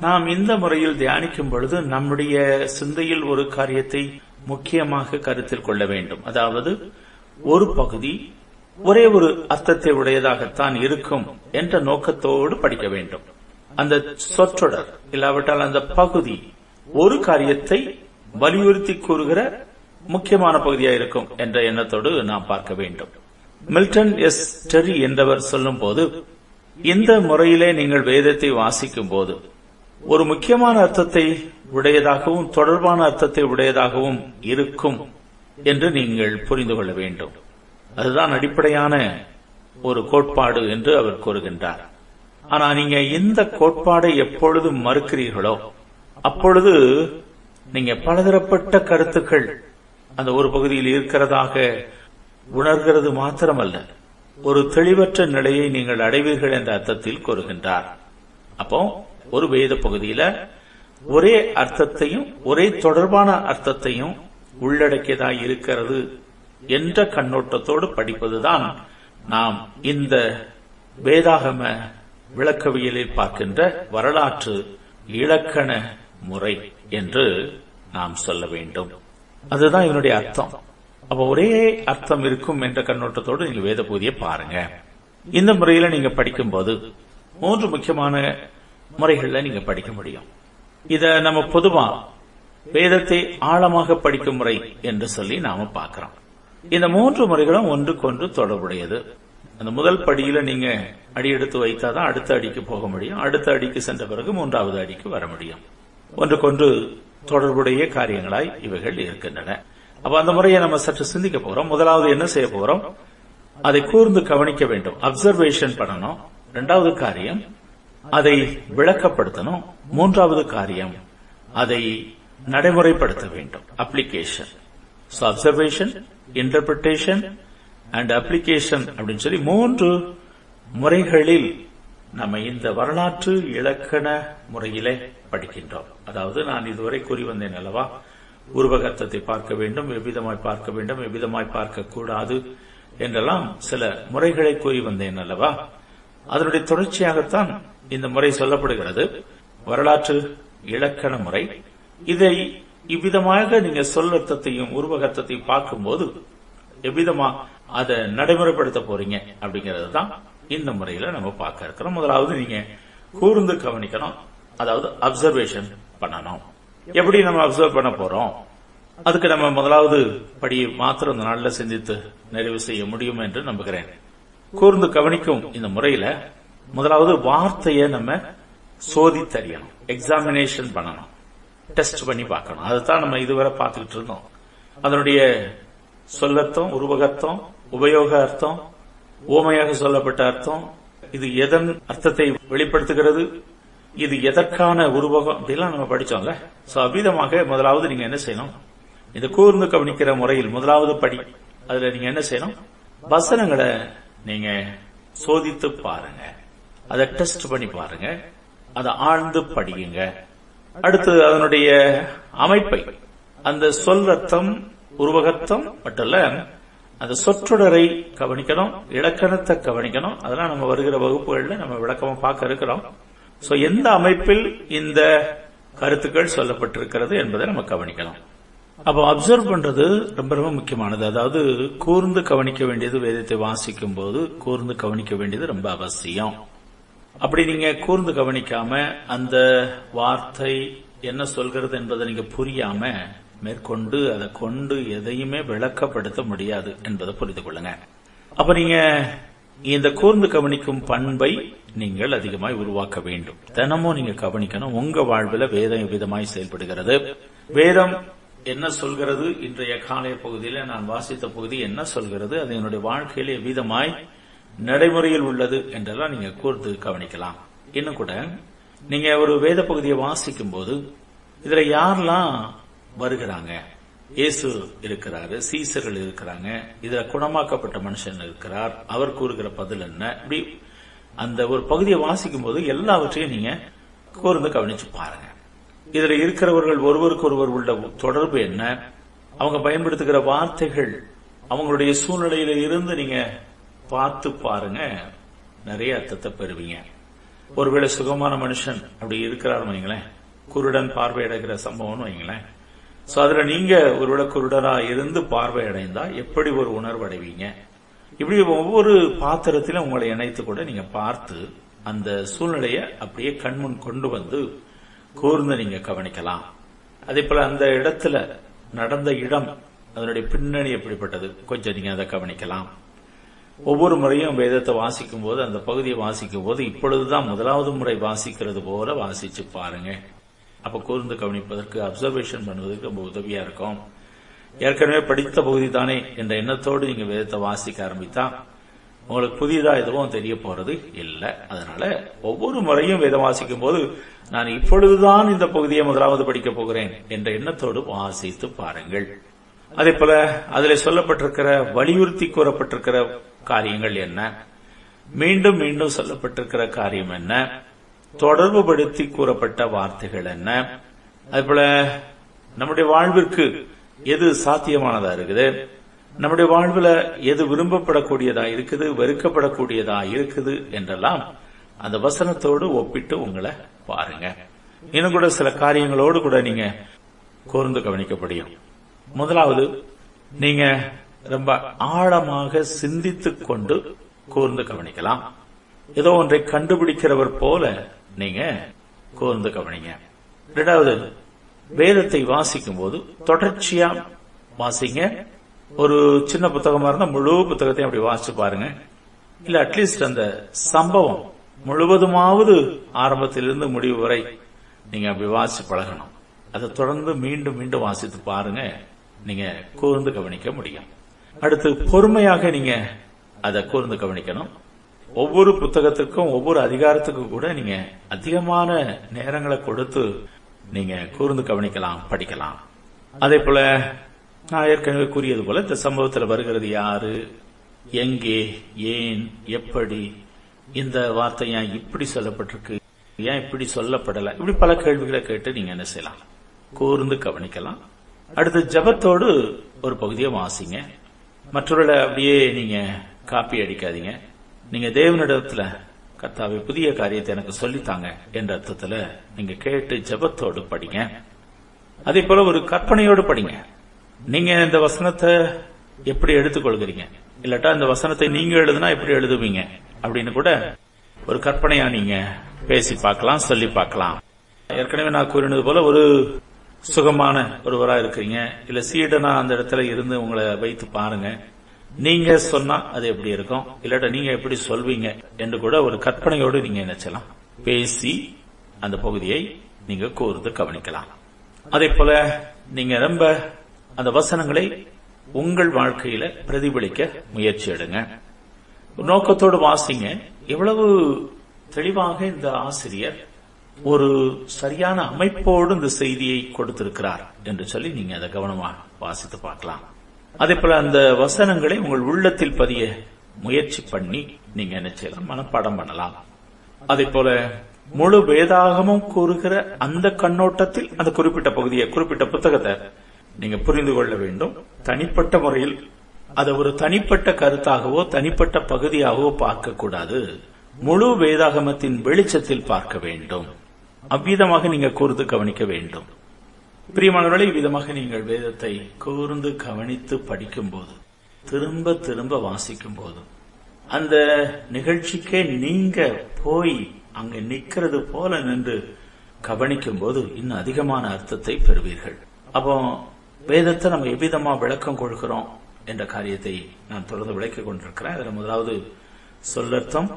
நாம் இந்த முறையில் தியானிக்கும் பொழுது நம்முடைய சிந்தையில் ஒரு காரியத்தை முக்கியமாக கருத்தில் கொள்ள வேண்டும். அதாவது ஒரு பகுதி ஒரே ஒரு அர்த்தத்தை உடையதாகத்தான் இருக்கும் என்ற நோக்கத்தோடு படிக்க வேண்டும். அந்த சொற்றொடர் இல்லாவிட்டால் அந்த பகுதி ஒரு காரியத்தை வலியுறுத்தி கூறுகிற முக்கியமான பகுதியா இருக்கும் என்ற எண்ணத்தோடு நாம் பார்க்க வேண்டும். Milton S. டெரி என்றவர் சொல்லும் போது இந்த முறையிலே நீங்கள் வேதத்தை வாசிக்கும் போது ஒரு முக்கியமான அர்த்தத்தை உடையதாகவும் தொடர்பான அர்த்தத்தை உடையதாகவும் இருக்கும் என்று நீங்கள் புரிந்து கொள்ள வேண்டும். அதுதான் அடிப்படையான ஒரு கோட்பாடு என்று அவர் கூறுகின்றார். ஆனா நீங்க இந்த கோட்பாடை எப்பொழுது மறுக்கிறீர்களோ அப்பொழுது நீங்க பலதரப்பட்ட கருத்துக்கள் அந்த ஒரு பகுதியில் இருக்கிறதாக உணர்கிறது மாத்திரமல்ல. ஒரு தெளிவற்ற நிலையை நீங்கள் அடைவீர்கள் என்ற அர்த்தத்தில் கூறுகின்றார். அப்போ ஒரு வேத பகுதியில ஒரே அர்த்தத்தையும் ஒரே தொடர்பான அர்த்தத்தையும் உள்ளடக்கியதாய் இருக்கிறது என்ற கண்ணோட்டத்தோடு படிப்பதுதான் நாம் இந்த வேதாகம விளக்கவியலில் பார்க்கின்ற வரலாற்று இலக்கண முறை என்று நாம் சொல்ல வேண்டும். அதுதான் இவனுடைய அர்த்தம். அப்ப ஒரே அர்த்தம் இருக்கும் என்ற கண்ணோட்டத்தோடு நீங்க வேத பூதியை பாருங்க. இந்த முறையில நீங்க படிக்கும்போது மூன்று முக்கியமான முறைகள்ல நீங்க படிக்க முடியும். இத நம்ம பொதுவா வேதத்தை ஆழமாக படிக்கும் முறை என்று சொல்லி நாம பார்க்கிறோம். இந்த மூன்று முறைகளும் ஒன்றுக்கொன்று தொடர்புடையது. அந்த முதல் படியில நீங்க அடி எடுத்து வைத்தாதான் அடுத்த அடிக்கு போக முடியும். அடுத்த அடிக்கு சென்ற பிறகு மூன்றாவது அடிக்கு வர முடியும். ஒன்றுக்கொன்று தொடர்புடைய காரியங்களாய் இவைகள் இருக்கின்றன. அப்ப அந்த முறையை நம்ம சற்று சிந்திக்க போறோம். முதலாவது என்ன செய்ய போறோம்? அதை கூர்ந்து கவனிக்க வேண்டும். அப்சர்வேஷன் பண்ணணும். இரண்டாவது காரியம் அதை விளக்கப்படுத்தணும். மூன்றாவது காரியம் அதை நடைமுறைப்படுத்த வேண்டும். Application so observation interpretation and application அப்படின்னு சொல்லி மூன்று முறைகளில் நம்ம இந்த வரலாற்று இலக்கண முறையிலே படிக்கின்றோம். அதாவது நான் இதுவரை கூறி வந்தேன் அல்லவா? உருவகத்தத்தை பார்க்க வேண்டும் எவ்விதமாய் பார்க்க வேண்டும் எவ்விதமாய் பார்க்கக்கூடாது என்றெல்லாம் சில முறைகளை கூறி வந்தேன் அல்லவா? அதனுடைய தொடர்ச்சியாகத்தான் இந்த முறை சொல்லப்படுகிறது. வரலாற்று இலக்கண முறை. இதை இவ்விதமாக நீங்க சொல்லத்தையும் உருவகத்தையும் பார்க்கும்போது எவ்விதமா அதை நடைமுறைப்படுத்த போறீங்க அப்படிங்கறது தான் இந்த முறையில நம்ம பார்க்க இருக்கிறோம். முதலாவது நீங்க கூர்ந்து கவனிக்கணும். அதாவது அப்சர்வேஷன் பண்ணணும். எப்படி நம்ம அப்சர்வ் பண்ண போறோம்? அதுக்கு நம்ம முதலாவது படி மாத்திரம் இந்த நாளில் சிந்தித்து நிறைவு செய்ய முடியும் என்று நம்புகிறேன். கூர்ந்து கவனிக்கும் இந்த முறையில முதலாவது வார்த்தையை நம்ம சோதித்தறியணும். எக்ஸாமினேஷன் பண்ணணும். டெஸ்ட் பண்ணி பார்க்கணும். அதுதான் நம்ம இதுவரை பார்த்துக்கிட்டு இருந்தோம். அதனுடைய சொல்லத்தம் உருவகத்தம் உபயோக அர்த்தம் ஓமையாக சொல்லப்பட்ட அர்த்தம் இது எதன் அர்த்தத்தை வெளிப்படுத்துகிறது? இது எதற்கான உருவகம்? அப்படிலாம் நம்ம படிச்சோம்ல. சோ அவ்விதமாக முதலாவது நீங்க என்ன செய்யணும்? இந்த கூர்ந்து கவனிக்கிற முறையில் முதலாவது படி. அதுல நீங்க என்ன செய்யணும்? வசனங்களை நீங்க சோதித்து பாருங்க. அதை டெஸ்ட் பண்ணி பாருங்க. அதை ஆழ்ந்து படியுங்க. அடுத்து அதனுடைய அமைப்பை. அந்த சொல் ரத்தம் உருவகத்தம் மட்டும் இல்ல அந்த சொற்றொடரை கவனிக்கணும் இலக்கணத்தை கவனிக்கணும். அதெல்லாம் நம்ம வருகிற வகுப்புகள்ல நம்ம விளக்கமா பார்க்க இருக்கிறோம். சோ எந்த அமைப்பில் இந்த கருத்துக்கள் சொல்லப்பட்டிருக்கிறது என்பதை நம்ம கவனிக்கலாம். அப்போ அப்சர்வ் பண்றது ரொம்ப ரொம்ப முக்கியமானது. அதாவது கூர்ந்து கவனிக்க வேண்டியது வேதத்தை வாசிக்கும் போது கூர்ந்து கவனிக்க வேண்டியது ரொம்ப அவசியம். அப்படி நீங்க கூர்ந்து கவனிக்காம அந்த வார்த்தை என்ன சொல்கிறது என்பதை நீங்க புரியாம மேற்கொண்டு அதை கொண்டு எதையுமே விளக்கப்படுத்த முடியாது என்பதை புரிந்து கொள்ளுங்க. அப்ப நீங்க இந்த கூர்ந்து கவனிக்கும் பண்பை நீங்கள் அதிகமாய் உருவாக்க வேண்டும். தினமும் நீங்க கவனிக்கணும் உங்க வாழ்வில் வேதம் விதமாய் செயல்படுகிறது. வேதம் என்ன சொல்கிறது? இன்றைய காலைய பகுதியில நான் வாசித்த பகுதி என்ன சொல்கிறது? அது என்னுடைய வாழ்க்கையில விதமாய் நடைமுறையில் உள்ளது என்றெல்லாம் நீங்க கூர்ந்து கவனிக்கலாம். இன்னும் கூட நீங்க ஒரு வேத பகுதியை வாசிக்கும் போது இதுல யாரெல்லாம் வருகிறாங்க? இயேசு இருக்கிறாரு சீசர்கள் இருக்கிறாங்க இதுல குணமாக்கப்பட்ட மனுஷன் இருக்கிறார். அவர் கூறுகிற பதில் என்ன? இப்படி அந்த ஒரு பகுதியை வாசிக்கும் போது எல்லாவற்றையும் நீங்க கூர்ந்து கவனிச்சு பாருங்க. இதுல இருக்கிறவர்கள் ஒருவருக்கு ஒருவர் உள்ள தொடர்பு என்ன? அவங்க பயன்படுத்துகிற வார்த்தைகள் அவங்களுடைய சூழ்நிலையில இருந்து நீங்க பார்த்து பாருங்க. நிறைய அர்த்தத்தை பெறுவீங்க. ஒருவேளை சுகமான மனுஷன் அப்படி இருக்கிறார் வைங்களேன். குருடன் பார்வையிடுகிற சம்பவம்னு வைங்களேன். சோ அதுல நீங்க ஒரு விளக்குருடரா இருந்து பார்வை அடைந்தா எப்படி ஒரு உணர்வு அடைவீங்க? இப்படி ஒவ்வொரு பாத்திரத்திலும் உங்களை இணைத்து கூட நீங்க பார்த்து அந்த சூழ்நிலையை அப்படியே கண்முன் கொண்டு வந்து கூர்ந்து நீங்க கவனிக்கலாம். அதே போல அந்த இடத்துல நடந்த இடம் அதனுடைய பின்னணி எப்படிப்பட்டது? கொஞ்சம் நீங்க அதை கவனிக்கலாம். ஒவ்வொரு முறையும் வேதத்தை வாசிக்கும் போது அந்த பகுதியை வாசிக்கும் போது இப்பொழுதுதான் முதலாவது முறை வாசிக்கிறது போல வாசிச்சு பாருங்க. அப்ப கூர்ந்து கவனிப்பதற்கு அப்சர்வேஷன் பண்ணுவதற்கு ரொம்ப உதவியா இருக்கும். ஏற்கனவே படித்த பகுதி தானே என்ற எண்ணத்தோடு நீங்க வேதத்தை வாசிக்க ஆரம்பித்தா உங்களுக்கு புதிதா எதுவும் தெரிய போறது இல்லை. அதனால ஒவ்வொரு முறையும் வேதம் வாசிக்கும் போது நான் இப்பொழுதுதான் இந்த பகுதியை முதலாவது படிக்கப் போகிறேன் என்ற எண்ணத்தோடு வாசித்து பாருங்கள். அதே போல அதில் சொல்லப்பட்டிருக்கிற வலியுறுத்தி கூறப்பட்டிருக்கிற காரியங்கள் என்ன? மீண்டும் மீண்டும் சொல்லப்பட்டிருக்கிற காரியம் என்ன? தொடர்புபடுத்தி கூறப்பட்ட வார்த்தைகள் என்ன? அதுபோல நம்முடைய வாழ்விற்கு எது சாத்தியமானதா இருக்குது? நம்முடைய வாழ்வுல எது விரும்பப்படக்கூடியதா இருக்குது? வெறுக்கப்படக்கூடியதா இருக்குது என்றெல்லாம் அந்த வசனத்தோடு ஒப்பிட்டு உங்களை பாருங்க. இன்னும் கூட சில காரியங்களோடு கூட நீங்க கூர்ந்து கவனிக்க முடியும் முதலாவது நீங்க ரொம்ப ஆழமாக சிந்தித்துக் கொண்டு கூர்ந்து கவனிக்கலாம். ஏதோ ஒன்றை கண்டுபிடிக்கிறவர் போல நீங்க கூர்ந்து கவனிங்க. ரெண்டாவது வேதத்தை வாசிக்கும் போது தொடர்ச்சியா வாசிங்க. ஒரு சின்ன புத்தகமா இருந்தா முழு புத்தகத்தையும் அப்படி வாசிச்சு பாருங்க. இல்ல அட்லீஸ்ட் அந்த சம்பவம் முழுவதுமாவது ஆரம்பத்திலிருந்து முடிவு வரை நீங்க அப்படி வாசிச்சு பழகணும். அதை தொடர்ந்து மீண்டும் மீண்டும் வாசித்து பாருங்க. நீங்க கூர்ந்து கவனிக்க முடியும். அடுத்து பொறுமையாக நீங்க அதை கூர்ந்து கவனிக்கணும். ஒவ்வொரு புத்தகத்துக்கும் ஒவ்வொரு அதிகாரத்துக்கும் கூட நீங்க அதிகமான நேரங்களை கொடுத்து நீங்க கூர்ந்து கவனிக்கலாம் படிக்கலாம். அதே போல நான் ஏற்கனவே கூறியது போல இந்த சம்பவத்தில் வருகிறது யாரு எங்கே ஏன் எப்படி இந்த வார்த்தை ஏன் இப்படி சொல்லப்பட்டிருக்கு ஏன் இப்படி சொல்லப்படல இப்படி பல கேள்விகளை கேட்டு நீங்க என்ன செய்யலாம்? கூர்ந்து கவனிக்கலாம். அடுத்து ஜபத்தோடு ஒரு பகுதியை வாசிங்க. மற்றவர்களை அப்படியே நீங்க காப்பி அடிக்காதீங்க. நீங்க தேவனிடத்துல கர்த்தாவை புதிய காரியத்தை எனக்கு சொல்லித்தாங்க என்ற அர்த்தத்துல நீங்க கேட்டு ஜபத்தோடு படிங்க. அதே போல ஒரு கற்பனையோடு படிங்க. நீங்க இந்த வசனத்தை எப்படி எடுத்துக்கொள்கிறீங்க? இல்லாட்டா இந்த வசனத்தை நீங்க எழுதுனா எப்படி எழுதுவீங்க? அப்படின்னு கூட ஒரு கற்பனையா நீங்க பேசி பார்க்கலாம் சொல்லி பார்க்கலாம். ஏற்கனவே நான் கூறினது போல ஒரு சுகமான ஒருவரா இருக்கிறீங்க. இல்ல சீடனா அந்த இடத்துல இருந்து உங்களை வைத்து பாருங்க. நீங்க சொன்னா அது எப்படி இருக்கும்? இல்லாட்ட நீங்க எப்படி சொல்வீங்க? என்று கூட ஒரு கற்பனையோடு நீங்க நினைச்சலாம். பேசி அந்த பகுதியை நீங்க கூர்ந்து கவனிக்கலாம். அதே போல நீங்க ரொம்ப அந்த வசனங்களை உங்கள் வாழ்க்கையில பிரதிபலிக்க முயற்சி எடுங்க. நோக்கத்தோடு வாசிங்க. எவ்வளவு தெளிவாக இந்த ஆசிரியர் ஒரு சரியான அமைப்போடு இந்த செய்தியை கொடுத்திருக்கிறார் என்று சொல்லி நீங்க அதை கவனமாக வாசித்து பார்க்கலாம். அதே போல அந்த வசனங்களை உங்கள் உள்ளத்தில் பதிய முயற்சி பண்ணி நீங்க என்ன செய்யலாம் மனப்பாடம் பண்ணலாம். அதே போல முழு வேதாகமும் கூறுகிற அந்த கண்ணோட்டத்தில் அந்த குறிப்பிட்ட பகுதியை குறிப்பிட்ட புத்தகத்தை நீங்க புரிந்து கொள்ள வேண்டும். தனிப்பட்ட முறையில் அதை ஒரு தனிப்பட்ட கருத்தாகவோ தனிப்பட்ட பகுதியாகவோ பார்க்க கூடாது. முழு வேதாகமத்தின் வெளிச்சத்தில் பார்க்க வேண்டும். அவ்விதமாக நீங்க கூர்ந்து கவனிக்க வேண்டும். பிரியமானவர்களே இவ்விதமாக நீங்கள் வேதத்தை கூர்ந்து கவனித்து படிக்கும்போது திரும்ப திரும்ப வாசிக்கும் போது அந்த நிகழ்ச்சிக்கே நீங்க போய் அங்க நிக்கிறது போல நின்று கவனிக்கும் போது இன்னும் அதிகமான அர்த்தத்தை பெறுவீர்கள். அப்போ வேதத்தை நம்ம எவ்விதமா விளக்கம் கொள்கிறோம் என்ற காரியத்தை நான் தொடர்ந்து விளக்கிக் கொண்டிருக்கிறேன். அதில் முதலாவது சொல்லர்த்தம்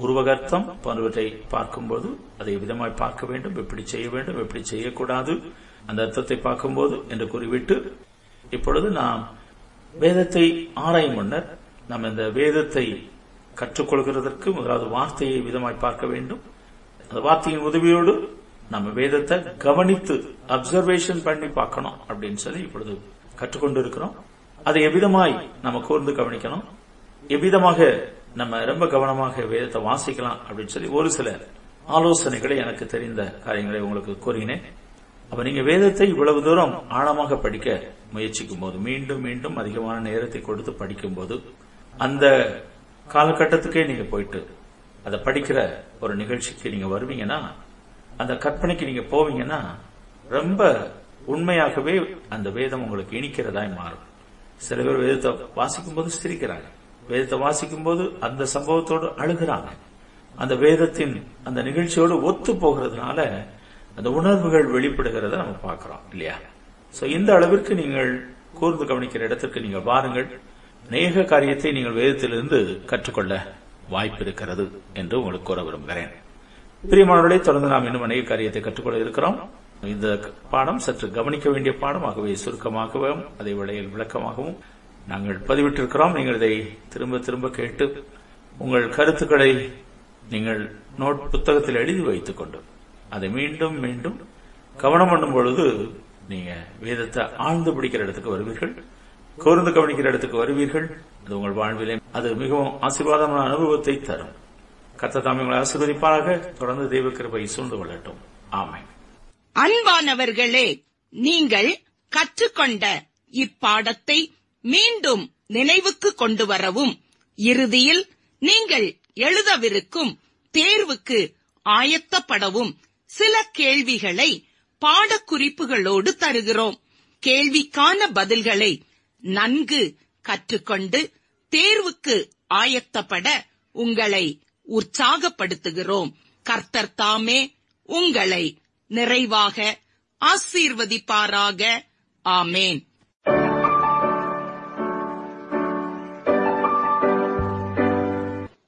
உருவகர்த்தம் போன்றவற்றை பார்க்கும்போது அதை விதமாய் பார்க்க வேண்டும் எப்படி செய்ய வேண்டும் எப்படி செய்யக்கூடாது அந்த அர்த்தத்தை பார்க்கும்போது என்று கூறிவிட்டு இப்பொழுது நாம் வேதத்தை ஆராயும் முன்னர் நாம் இந்த வேதத்தை கற்றுக்கொள்கிறதற்கு முதலாவது வார்த்தையை விதமாய் பார்க்க வேண்டும். அந்த வார்த்தையின் உதவியோடு நம்ம வேதத்தை கவனித்து அப்சர்வேஷன் பண்ணி பார்க்கணும் அப்படின்னு சொல்லி இப்பொழுது கற்றுக்கொண்டு இருக்கிறோம் அதை எவ்விதமாய் நம்ம கூர்ந்து கவனிக்கணும்? எவ்விதமாக நம்ம ரொம்ப கவனமாக வேதத்தை வாசிக்கலாம் அப்படின்னு சொல்லி ஒரு சில ஆலோசனைகளை எனக்கு தெரிந்த காரியங்களை உங்களுக்கு கூறினேன். அப்ப நீங்க வேதத்தை இவ்வளவு தூரம் ஆழமாக படிக்க முயற்சிக்கும் போது மீண்டும் மீண்டும் அதிகமான நேரத்தை கொடுத்து படிக்கும் போது அந்த காலகட்டத்துக்கே நீங்க போயிட்டு அதை படிக்கிற ஒரு நிகழ்ச்சிக்கு நீங்க வருவீங்கன்னா அந்த கற்பனைக்கு நீங்க போவீங்கன்னா ரொம்ப உண்மையாகவே அந்த வேதம் உங்களுக்கு இனிக்கிறதாய் மாறும். சில பேர் வேதத்தை வாசிக்கும் போது சிரிக்கிறாங்க. வேதத்தை வாசிக்கும் போது அந்த சம்பவத்தோடு அழுகிறாங்க. அந்த வேதத்தின் அந்த நிகழ்ச்சியோடு ஒத்து போகிறதுனால அந்த உணர்வுகள் வெளிப்படுகிறத நம்ம பார்க்கிறோம் இல்லையா? சோ இந்த அளவிற்கு நீங்கள் கூர்ந்து கவனிக்கிற இடத்திற்கு நீங்கள் பாருங்கள் அநேக காரியத்தை நீங்கள் வேதத்திலிருந்து கற்றுக்கொள்ள வாய்ப்பு இருக்கிறது என்று உங்களுக்கு கூற விரும்புகிறேன். பிரியமானவர்களை தொடர்ந்து நாம் இன்னும் அநேக காரியத்தை கற்றுக்கொள்ள இருக்கிறோம். இந்த பாடம் சற்று கவனிக்க வேண்டிய பாடமாகவே சுருக்கமாகவும் அதே வேளையில் விளக்கமாகவும் நாங்கள் பதிவிட்டிருக்கிறோம். நீங்கள் இதை திரும்ப திரும்ப கேட்டு உங்கள் கருத்துக்களை நீங்கள் நோட் புத்தகத்தில் எழுதி வைத்துக் கொண்டு அதை மீண்டும் மீண்டும் கவனம் பண்ணும் பொழுது நீங்க வேதத்தை ஆழ்ந்து பிடிக்கிற இடத்துக்கு வருவீர்கள். கோர்ந்து கவனிக்கிற இடத்துக்கு வருவீர்கள். அது உங்கள் வாழ்விலே அது மிகவும் ஆசீர்வாதமான அனுபவத்தை தரும். கத்த தாமியங்களை ஆசீர்வதிப்பாக தொடர்ந்து தெய்வ கிருபை சூழ்ந்து கொள்ளட்டும். ஆமை அன்பானவர்களே நீங்கள் கற்றுக்கொண்ட இப்பாடத்தை மீண்டும் நினைவுக்கு கொண்டு வரவும் இறுதியில் நீங்கள் எழுதவிருக்கும் தேர்வுக்கு ஆயத்தப்படவும் சில கேள்விகளை பாடக்குறிப்புகளோடு தருகிறோம். கேள்விக்கான பதில்களை நன்கு கற்றுக்கொண்டு தேர்வுக்கு ஆயத்தப்பட உங்களை உற்சாகப்படுத்துகிறோம். கர்த்தர் தாமே உங்களை நிறைவாக ஆசீர்வதிப்பாராக. ஆமேன்.